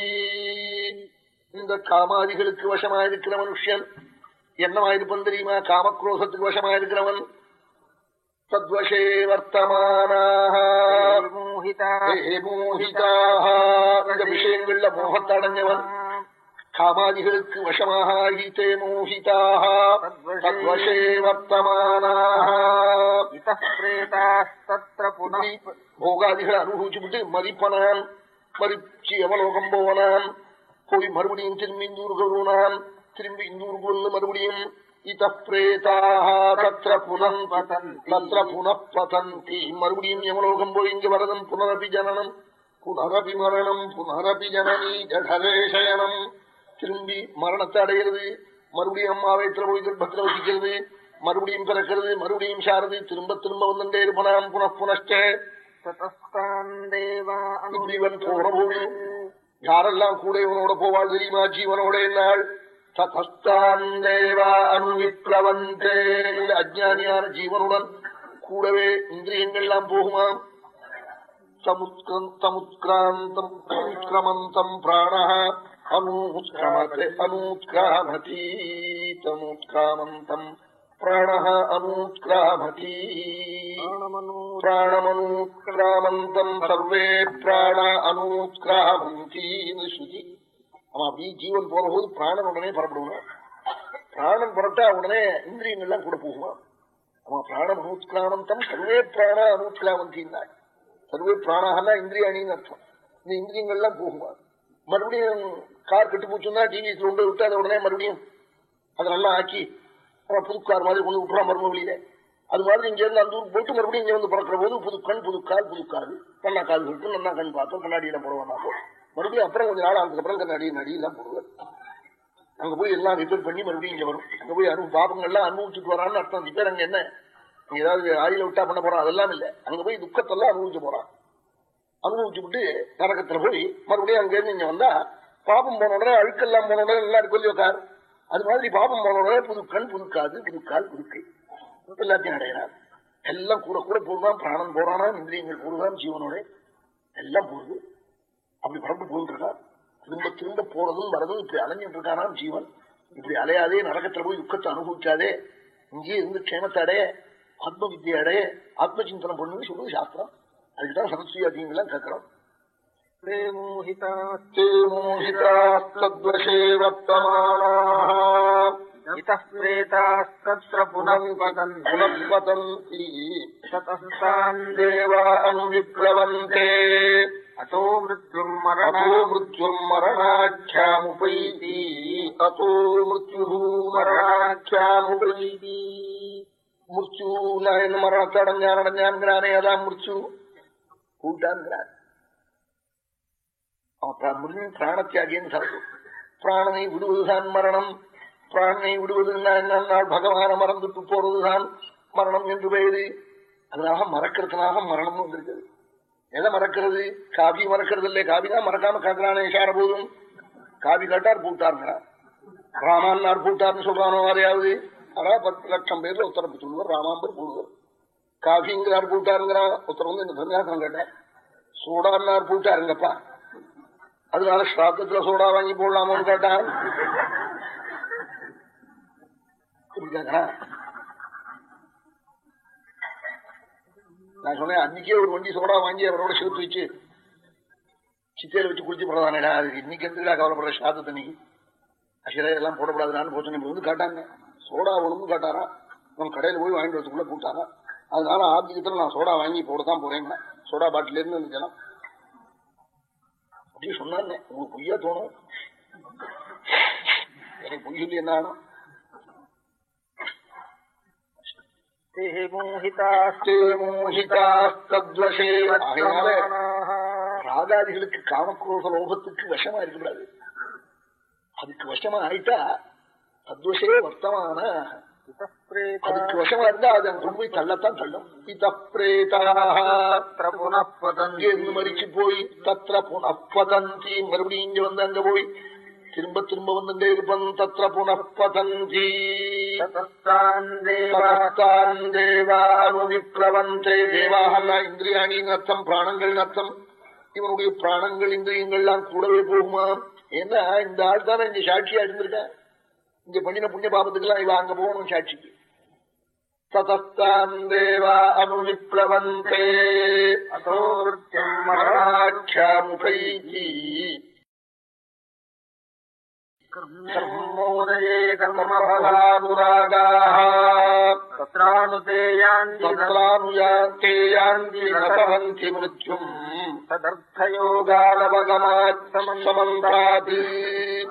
இந்த காமாதிகளுக்கு வசமாயிருக்கிற மனுஷன் என்னமாயிருப்பன் தெரியுமா காமக்ரோசத்துக்கு வசமாயிருக்கிறவன் தத்வசே வர்த்தமானாக मोहिताः ஹே மோகிதாக இந்த விஷயங்கள்ல மோகத்தடைஞ்சவன் காமாதிகளுக்கு வசமாக ஈத்தே மோகிதாக தத்வசே வர்த்தமானாக इतः प्रेतास्तत्र पुनः போகாதிகளை அனுபவிச்சுட்டு மதிப்பனான் மதிச்சு எவலோகம் போவனான் போய் மறுபடியும் திரும்பி இந்தூருக்கு வருவனான் திரும்பி இந்தூருக்கு வந்து மறுபடியும் மறுபடியும் யமலோகம் போய் இங்கு வரதம் புனரபி ஜனனம் புனரபி மரணம் புனரபி ஜனனி ஜடரேஷயனம் திரும்பி மரணத்தை அடைகிறது. மறுபடியும் அம்மா வயிற்றுல போய் கர்ப்பத்தில் வசிக்கிறது. மறுபடியும் பிறக்கிறது. மறுபடியும் சாரதி திரும்ப திரும்ப வந்துட்டே இருப்பனாம் புன புனஷ்ட. யாரெல்லாம் கூட இவனோட போவாள் தெரியுமா? ஜீவனோட நாள் தேவா அனுவிப்ளவந்தே இந்த ஜீவனுடன் கூடவே இந்திரியங்கள்லாம் போகுமாம் தமுத்கிராந்தம் பிராண அனூத்கிரமத்தை அனூத்கிராமதி தமுத்கிராமந்தம் பிராண அனூத்கிராமதி பிராணமனூத்கிராமந்தம் சர்வே பிராண அனூத்கிராமந்தி ஸ்ருதி அவன் அப்படி ஜீவன் போற போது பிராணன் உடனே புறப்படுவான். பிராணன் புறட்டா உடனே இந்திரியங்கள்லாம் கூட போகுவான் அவன் பிராணம் அனூத்கிராமந்தம் சர்வே பிராண அனூத்கிராமந்தின்னாள் சர்வே பிராணாகனா இந்திரியாணின்னு அர்த்தம். இந்த இந்திரியங்கள்லாம் போகுவான் மறுபடியும் கார் கெட்டு போச்சுன்னா டிவி கொண்டு விட்டு அதை உடனே மறுபடியும் அதை நல்லா ஆக்கி அவன் புது கார் மாதிரி கொண்டு விட்டுறான் மர்ம வழியில. அது மாதிரி இங்க இருந்து அந்த ஊர் போட்டு மறுபடியும் இங்க வந்து பிறக்கிற போது புது கண் புது கால் புது காது. நல்லா கால் விட்டு நல்லா கண் பார்த்தோம் கண்ணாடியில போடுவானா மறுபடியும் அப்புறம் கொஞ்ச நாள் அதுக்கப்புறம் அப்புறம் நடியெல்லாம் போடுவார். அங்க போய் எல்லாம் ரிப்பேர் பண்ணி மறுபடியும் இங்க வரும். அங்க போய் அனு பாபங்கள்லாம் அனுபவிச்சுட்டு வரான்னு அர்த்தம். ரிப்பேர் அங்க என்ன? ஏதாவது ஆயில விட்டா பண்ண போறான் அதெல்லாம் இல்ல. அங்க போய் துக்கத்தெல்லாம் அனுபவிச்சு போறான் அனுபவிச்சு விட்டு நரகத்துல போய் மறுபடியும் அங்க இருந்து இங்க வந்தா பாபம் போன உடனே அழுக்கெல்லாம் போன உடனே எல்லாரும் கொல்லி வைக்கார் அது மாதிரி பாபம் போன உடனே புது கண் புதுக்காது புதுக்கால் புதுக்கை எல்லாத்தையும் அடையிறார் எல்லாம் கூட கூட போடுவான் பிராணம் போறானா இந்திரியங்கள் போடுவான் ஜீவனோட எல்லாம் போடுது. அப்படி பரப்பு போயிட்டு இருக்கான் திரும்ப திரும்ப போறதும் வரதும் இப்படி அலைஞ்சிட்டு இருக்கானா ஜீவன் இப்படி அலையாதே நரகத்துல போய் துக்கத்தை அனுபவிக்காதே இங்கேயே இருந்து க்ஷேமத்தை அடைய ஆத்ம வித்தியை அடைய ஆத்ம சிந்தனம் பண்ணுன்னு சொல்லுது சாஸ்திரம் அதுக்குதான் சரஸ்வதி அதிகங்கள்லாம் கேட்கிறோம் ते मोहिताः ते मोहितास्तद्वशे वर्तमानाः इतः प्रेतास्तत्र पुनः पतन् पुनः पतन्ति शतस्तान् देवा अनुविप्लवन्ते अतो मृत्युम् मरणो मृत्युम् मरणाख्यामुपैति अतो मृत्युः മരണാഖ്യാമുപൈതി മുറിച്ചു എന്ന് മരണത്തെ അടഞ്ഞാൻ അടഞ്ഞാൻ ഗ്രാനെ അതാ മുറിച്ചു കൂട്ടാൻ ഗ്രാൻ അവൻ പ്രാണത്യാഗിയെന്ന് സർവ്വം പ്രാണനെ വിടുവതുതാൻ മരണം பிராணனை விடுவதுன்னா என்ன பகவான மறந்துட்டு போறதுதான் மரணம் என்று பெயரு. அதனால மறக்கிறதுனாக மரணம் வந்திருக்குது எதை மறக்கிறது? காபி மறக்கிறது இல்லையே காபி தான் மறக்காம காக்குறானே போதும் காபி காட்டார் பூட்டாருங்கிறான் ராமான்னார் பூட்டார்னு சொல்றானோ யாரையாவது? ஆனா பத்து லட்சம் பேர்ல உத்தரப்பு சொல்லுவார். ராமாம்பர் போடுவார். காஃபிங்கிறார் பூட்டாருங்கிறான் உத்தரவு இந்த சன்னியாசம் கேட்டேன் சோடான்னார் பூட்டாருங்கப்பா. அதனால ஸ்ராத்தத்துல சோடா வாங்கி போடலாமோன்னு கேட்டான் நான் சொன்னேன் அன்னைக்கே ஒரு வண்டி சோடா வாங்கி அவரோட சேர்த்து வச்சு சித்தையில வச்சு குளிச்சு போடுறதானேடா அதுக்கு இன்னைக்கு எதுக்குடா கவலைப்படுற ஸ்ராத்த தண்ணிக்கு அசிரை எல்லாம் போடக்கூடாதுன்னு போச்சு வந்து காட்டாங்க. சோடா ஒழுங்கு காட்டாரா? நம்ம கடையில போய் வாங்கிட்டு வரதுக்குள்ள கூட்டாரா அதனால ஆத்தியத்துல நான் சோடா வாங்கி போடத்தான் போறேன் சோடா பாட்டில இருந்து இருந்துச்சலாம் அப்படி சொன்னாங்க. உங்களுக்கு பொய்யா தோணும். எனக்கு பொய் சொல்லி என்ன ஆகும் அதனால ராஜாதிகளுக்கு காமக்ரோச லோகத்துக்கு விஷமா இருக்கக்கூடாது. அதுக்கு விஷமா ஆயிட்டா தத்வசே வர்த்தமான அதுக்கு விஷமா இருந்தா அது அங்க போய் தள்ளத்தான் தள்ளும். இருந்து மறிச்சு போய் தத்திர புனப்பதந்தி மறுபடியும் இங்க வந்து அங்க போய் திரும்ப திரும்ப வந்துட்டே இருப்பன். தத்திர புனப்பதந்தி தேவாவந்தே தேவாகல்லா இந்திரியாணின் அர்த்தம் பிராணங்களின் அர்த்தம் இவனுடைய பிராணங்கள் இந்திரியங்கள்லாம் கூடவே போகுமா? ஏன்னா இந்த ஆள் தானே இங்க சாட்சியா இருந்திருக்கா? இங்க பண்ணின புண்ணிய பாபத்துக்கெல்லாம் இவன் அங்க போகணும் சாட்சிக்கு. தேவா. அனுவிப்ளவந்தே மரணாட்சாமுகைதி கர்மோதயே கர்மபலானுராகாः तत्रानुते यान्ति न- तत्रानुयान्ते यान्ति न सहन्ति मृत्युम् तदर्थयोगालवगमात् समन्तात्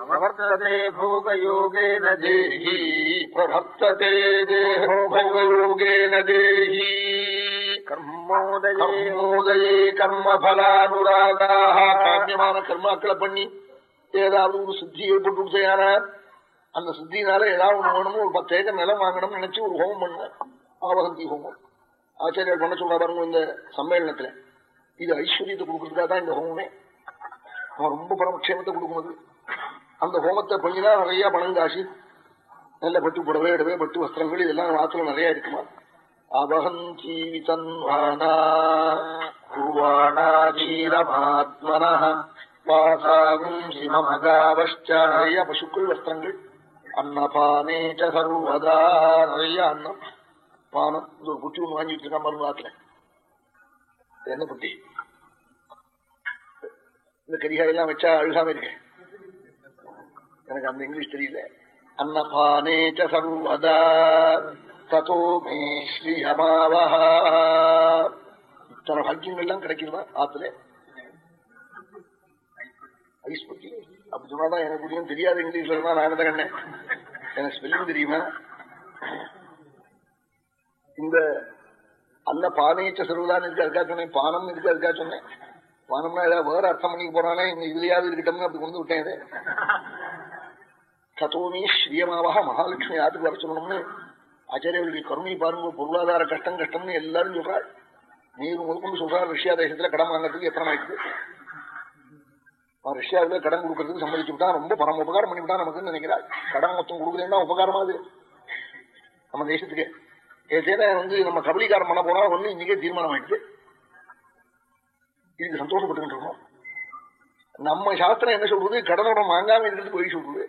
प्रवर्तते भोगयोगेन देहि प्रवर्तते देहो भोगयोगेन देहि कर्मोदये கர்மோதயே கர்மபலானுராகாக காமியமான கர்மாக்களை பண்ணி ஏதாவது ஒரு சித்தி ஏற்பட்டு அந்த சித்தினால ஏதாவது ஒண்ணு வேணும்னு ஒரு பத்து ஏக்கர் நிலம் வாங்கணும்னு நினைச்சு ஒரு ஹோமம் பண்ண. ஆவகந்தி ஹோமம். ஆச்சாரியர் பண்ண சொல்ற பாருங்க இந்த சம்மேளனத்துல. இது ஐஸ்வர்யத்தை கொடுக்கறதுக்காக தான் இந்த ஹோமமே. அவன் ரொம்ப பரமக்ஷேமத்தை கொடுக்குறது அந்த ஹோமத்தை பண்ணினா நிறைய பணம் காசு. நல்ல பட்டு புடவை இடவே பட்டு வஸ்திரங்கள் இதெல்லாம் வாத்துல நிறைய இருக்குமா? அவஹந்தி தன்வானா குர்வாணாதீரமாத்மன நிறைய பசுக்கள் வஸ்திரங்கள். அன்னபானேச்ச சர்வதா நிறைய அன்னம். பானம். இது ஒரு குட்டி ஒன்று வாங்கி வச்சிருக்கான் மருந்தாத்துல என்ன குட்டி இந்த கரிகாயெல்லாம் வச்சா அழுகாம இருக்கேன் எனக்கு அந்த இங்கிலீஷ் தெரியல. அன்னபானேச்ச சர்வதா ததோ மே ஸ்ரீயமாவஹா இத்தனை பாக்கியங்கள்லாம் கிடைக்குமா ஆத்துல? ஐஸ் பத்தி அப்படி சொன்னாதான் எனக்கு புரியும். தெரியாது இங்கிலீஷ்ல இருந்தா நான் என்ன கண்டேன்? எனக்கு ஸ்பெல்லிங் தெரியுமா? இந்த அல்ல பானையச்ச செருவதான் இருக்கு அதுக்காக சொன்னேன். பானம் இருக்கு அதுக்காக சொன்னேன். பானம்னா ஏதாவது வேற அர்த்தம் பண்ணி போறானே இந்த இதுலயாவது இருக்கட்டும்னு அப்படி கொண்டு விட்டேன் இது. தத்தோமி ஸ்ரீயமாவாக மகாலட்சுமி யாருக்கு வர சொல்லணும்னு ஆச்சாரியர்களுடைய கருணை பாருங்க பொருளாதார கஷ்டம் கஷ்டம்னு எல்லாரும் சொல்றாள். நீர் முதற்கொண்டு சொல்றாள் ரஷ்யா தேசத்துல கடன் வாங்கறதுக்கு எத்தனை அவன் ரஷ்யாவில கடன் கொடுக்கறதுக்கு சம்மதிச்சு விட்டா ரொம்ப பரம உபகாரம் பண்ணிவிட்டா நமக்கு நினைக்கிறாள் கடன் மொத்தம் கொடுக்குறேன்னா உபகாரமா அது? நம்ம தேசத்துக்கு. ஏதேனா வந்து நம்ம கபலீகாரம் பண்ண போனா ஒண்ணு இன்னைக்கே தீர்மானம் ஆயிடுச்சு இதுக்கு சந்தோஷப்பட்டுக்கிட்டு இருக்கோம். நம்ம சாஸ்திரம் என்ன சொல்றது? கடனோட வாங்காம இருக்கிறது போய் சொல்றது.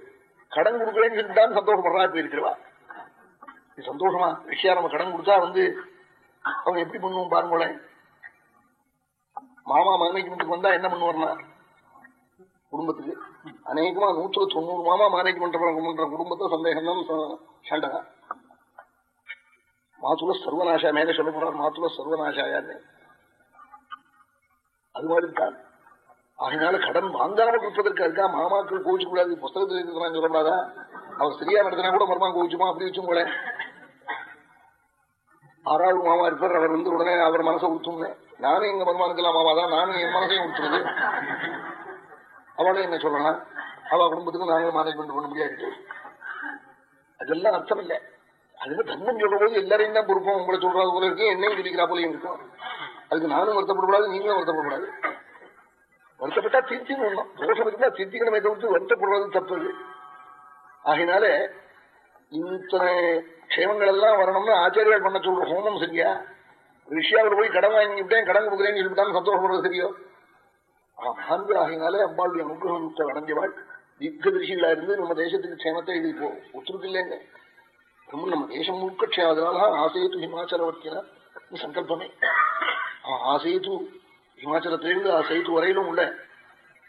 கடன் கொடுக்குறேன்னு சொல்லிட்டு சந்தோஷப்படுறா போயிருக்கிறவா இது சந்தோஷமா? ரஷ்யா நம்ம கடன் கொடுத்தா வந்து அவங்க எப்படி பண்ணுவோம் பாருங்களேன். மாமா மேனேஜ்மெண்ட்டுக்கு வந்தா என்ன பண்ணுவார்னா குடும்பத்துக்கு. அநேகமா நூற்றுல தொண்ணூறு மாமா மேரேஜ் பண்ற குடும்பத்தை சந்தேகம் தான் சண்டகா மாத்துல சர்வநாசா மேல சொல்ல போறார் மாத்துல சர்வநாசாயான்னு. அது மாதிரி இருக்கான் அதனால கடன் வாங்காம கொடுப்பதற்கு இருக்கா மாமாக்கள் கோவிச்சு கூடாது புத்தகத்தில் இருக்கிறான் சொல்லக்கூடாதா அவர் சரியா நடத்தினா கூட மருமா கோவிச்சுமா? அப்படி வச்சும் கூட ஆறாவது மாமா இருப்பார் அவர் வந்து உடனே அவர் மனசை கொடுத்துருந்தேன் நானும் எங்க மருமானுக்கெல்லாம் மாமா தான் நானும் என் மனசையும் கொடுத்துருது அவளும் என்ன சொல்லலாம் அவ குடும்பத்துக்கு நாங்களும் மேனேஜ்மெண்ட் பண்ண முடியாது. அதெல்லாம் அர்த்தம் இல்லை. அதுக்கு தர்மம் சொல்ற போது எல்லாரையும் தான் பொறுப்போம். உங்களை சொல்றது போல இருக்கு என்னையும் சொல்லிக்கிறா போலையும் இருக்கும். அதுக்கு நானும் வருத்தப்படக்கூடாது நீங்களும் வருத்தப்படக்கூடாது. வருத்தப்பட்டா திருத்திக்கணும் தோஷம் இருந்தா திருத்திக்கணுமே தவிர்த்து வருத்தப்படுறது தப்பு ஆகினால இத்தனை க்ஷேமங்கள் எல்லாம் வரணும்னு ஆச்சாரியால் பண்ண சொல்ற ஹோமம் சரியா? ரிஷியாவில் போய் கடன் வாங்கிவிட்டேன் கடன் கொடுக்குறேன்னு சொல்லிவிட்டான்னு சந்தோஷப்படுறது சரியோ? மகான்கள் ஆகினாலே அம்பாளுடைய அனுகிரகம் அடைஞ்சவாள் தீர்க்கதரிசிகளா இருந்து நம்ம தேசத்துக்கு க்ஷேமத்தை இது இப்போ ஒத்துருக்கு இல்லைங்க நம்ம தேசம் முழுக்க க்ஷேமம் அதனாலதான் ஆசையத்து ஹிமாச்சலவர்த்தினா சங்கல்பமே ஆசையத்து ஹிமாச்சலத்திலிருந்து ஆ சேத்து வரையிலும் உள்ள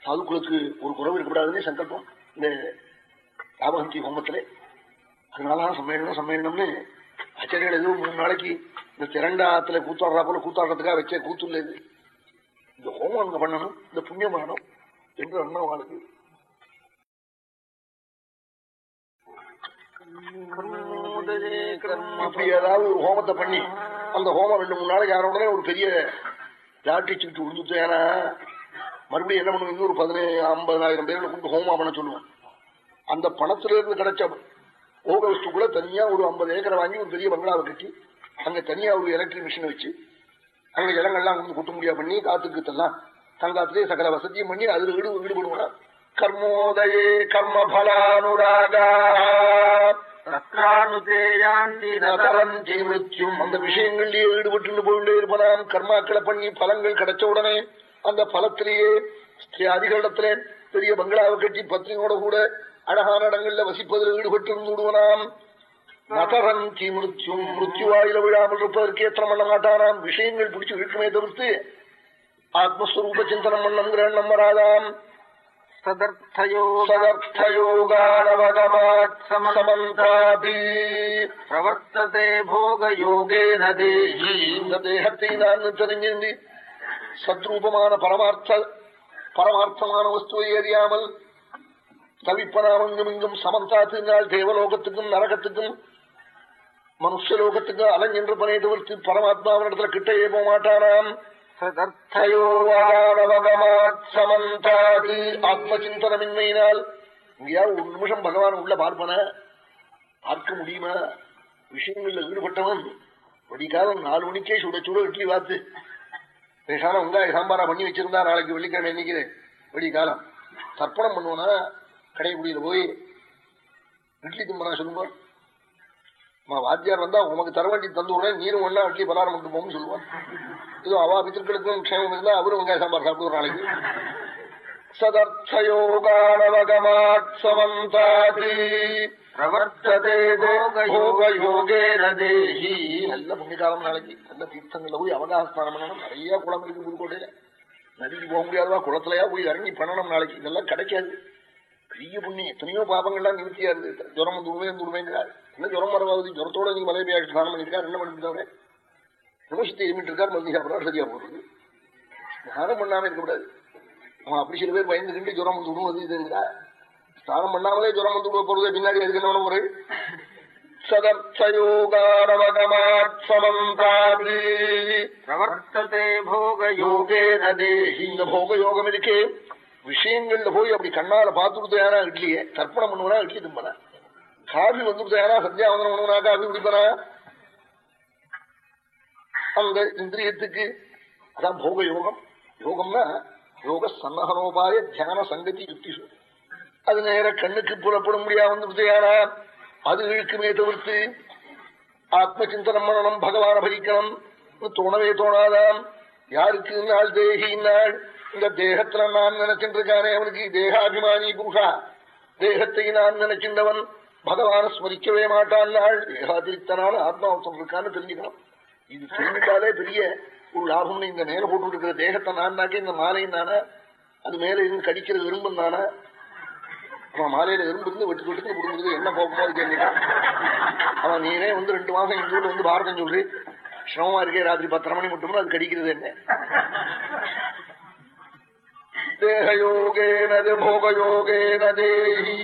சாதுக்களுக்கு ஒரு குறவு இருக்கக்கூடாதுன்னு சங்கல்பம் இந்த லாபகந்தி ஹோமத்திலே அதனாலதான் சம்மேளனம் சம்மேளனம்னு ஆச்சாரியர்கள் ஏதோ மூணு நாளைக்கு இந்த திரண்டாத்துல கூத்தாடுறா போல கூத்தாடுறதுக்காக வச்ச கூத்து இல்லை இந்த ஹோமம் அங்க பண்ணணும் இந்த புண்ணியம் பண்ணணும் என்று அண்ணன் வாழ்க்கை இப்படி ஏதாவது ஒரு ஹோமத்தை பண்ணி அந்த ஹோமம் ரெண்டு மூணு நாளைக்கு யாரோடனே ஒரு பெரிய லாட்டி சீட்டு விழுந்துட்டு ஏன்னா மறுபடியும் என்ன பண்ணுவோம் இன்னொரு பதினேழு ஐம்பதாயிரம் பேர்களை கூப்பிட்டு ஹோமா பண்ண சொல்லுவோம். அந்த பணத்துல இருந்து கிடைச்ச ஓக வஸ்துக்குள்ள தனியா ஒரு ஐம்பது ஏக்கரை வாங்கி ஒரு பெரிய பங்களாவை கட்டி அங்க தனியா ஒரு எலக்ட்ரிக் மிஷினை வச்சு அங்க இடங்கள்லாம் வந்து குட்ட முடியா பண்ணி காத்துக்கு தரலாம் தங்காத்திலே சகல வசதியும் பண்ணி அதுல ஈடு ஈடுபடுவாங்க கர்மோதயே கர்ம பலானுராகா அந்த விஷயங்களிலேயே ஈடுபட்டு போயிட்டே இருப்பதாம். கர்மாக்களை பண்ணி பலங்கள் கிடைச்ச உடனே அந்த பலத்திலேயே ஸ்திரியாதிகளிடத்திலே பெரிய பங்களாவை கட்டி பத்னியோட கூட அழகான இடங்கள்ல வசிப்பதில் ஈடுபட்டு இருந்து விடுவனாம் நதரந்தி மிருத்யும் மிருத்யுவாயில விழாமல் இருப்பதற்கு ஏற்றம் பண்ண மாட்டானாம் விஷயங்கள் பிடிச்சு இருக்குமே தவிர்த்து ஆத்மஸ்வரூப சிந்தனம் பண்ணங்கிற எண்ணம் வராதாம் பிரவர்த்ததே போகயோகேன தேகி இந்த தேகத்தை நான் தெரிஞ்சு சத்ரூபமான பரமார்த்த பரமார்த்தமான வஸ்துவை அறியாமல் தவிப்பனாமங்கும் இங்கும் சமந்தாத்தினால் மனுஷலோகத்துக்கு நரகத்துக்கும் மனுஷலோகத்துக்கும் அலஞ்சென்று பனை தவிர்த்து பரமாத்மாவினிடத்துல கிட்டையே போக மாட்டானாம் ஆத்ம இங்கேயா இங்கேயாவது ஒரு நிமிஷம் பகவான் உள்ள பார்ப்பன பார்க்க முடியுமா விஷயங்கள்ல ஈடுபட்டவன் வடிகாலம் நாலு மணிக்கே சுட சுட இட்லி பார்த்து பேசாம வெங்காய சாம்பாரா பண்ணி வச்சிருந்தா நாளைக்கு வெள்ளிக்கிழமை நினைக்கிறேன் வெடிகாலம் தர்ப்பணம் பண்ணுவனா கடைக்குடியில போய் இட்லி தும்பனா சொல்லுங்க வாத்தியார் வந்தா உமக்கு தர வேண்டி தந்து விடுறேன் நீரும் ஒன்னா அட்லி பலாரம் போகும் சொல்லுவான் இதோ அவா பித்திருக்களுக்கும் க்ஷேமம் இருந்தா அவரும் வெங்காய சாம்பார் சாப்பிட்டு ஒரு நாளைக்கு. சதர்த்தயோகானவகமாட்சமந்தாதி பிரவர்த்ததே போகயோகேன தேஹி நல்ல புண்ணியகாலம் நாளைக்கு. நல்ல தீர்த்தங்கள்ல போய் அவகாசஸ்தானம் பண்ணணும். நிறைய குளம் இருக்கு புதுக்கோட்டையில. நதிக்கு போக முடியாதவா? குளத்துலயா போய் இறங்கி பண்ணணும் நாளைக்கு. இதெல்லாம் கிடைக்காது. பெரிய புண்ணியம். எத்தனையோ பாபங்கள்லாம் நிவர்த்தியா இருக்கு ஜுரம் உண்மையை உண்மைங்கிறார் என்ன ஜுரம் வரவாது ஜுரத்தோட நீங்க மலை பெய்யா ஸ்நானம் பண்ணிருக்காரு என்ன பண்ணிருக்காரு நிமிஷத்தை இருமிட்டு இருக்காரு மருந்து சாப்பிடறாரு சரியா போடுறது ஸ்நானம் பண்ணாம இருக்கக்கூடாது அவன் அப்படி சில பேர் பயந்துக்கிட்டு ஜுரம் வந்து விடுவது இதுங்கிறா ஸ்நானம் பண்ணாமலே ஜுரம் வந்து விட போறது பின்னாடி அதுக்கு என்ன இந்த போக யோகம் இருக்கே. விஷயங்கள்ல போய் அப்படி கண்ணால பார்த்துட்டு யாரா இட்லியே? தர்ப்பணம் பண்ணுவனா இட்லி தும்பனா? காபி வந்துட்டு யாரா சந்தியாவந்தனம் பண்ணுவனா காபி குடிப்பனா அந்த இந்திரியத்துக்கு அதான் போக யோகம் யோகம்னா யோக சன்னகனோபாய தியான சங்கதி யுக்தி அது நேர கண்ணுக்கு புறப்பட முடியாது வந்துட்டு யாரா அது இழுக்குமே தவிர்த்து ஆத்ம சிந்தனம் பண்ணணும் பகவான பரிக்கணும் தோணவே தோணாதாம் யாருக்கு நாள் தேகி நாள் இந்த தேகத்துல நான் நினைச்சிட்டு இருக்கானே அவனுக்கு தேகாபிமானி புருஷா தேகத்தை நான் நினைச்சின்றவன் பகவான ஸ்மரிக்கவே மாட்டான் நாள் தேகாதிரித்தனான ஆத்மாவசம் இருக்கான்னு தெரிஞ்சுக்கணும் இது தெரிஞ்சுட்டாலே பெரிய ஒரு லாபம்னு இந்த மேல போட்டு இருக்கிற தேகத்தை நான்னாக்க இந்த மாலையும் நானா அது மேல இருந்து கடிக்கிறது விரும்பும் நானா அவன் மாலையில எறும்பு இருந்து வெட்டு வெட்டுக்கு கொடுக்குறது என்ன போகுமோ இருக்கேன் அவன் நீனே வந்து ரெண்டு மாசம் இந்த ஊர்ல வந்து பாரதம் சொல்றி சிரமமா இருக்கே ராத்திரி பத்தரை மணி மட்டும் அது கடிக்கிறது என்ன? தேகயோகேன போகயோகேன தேஹி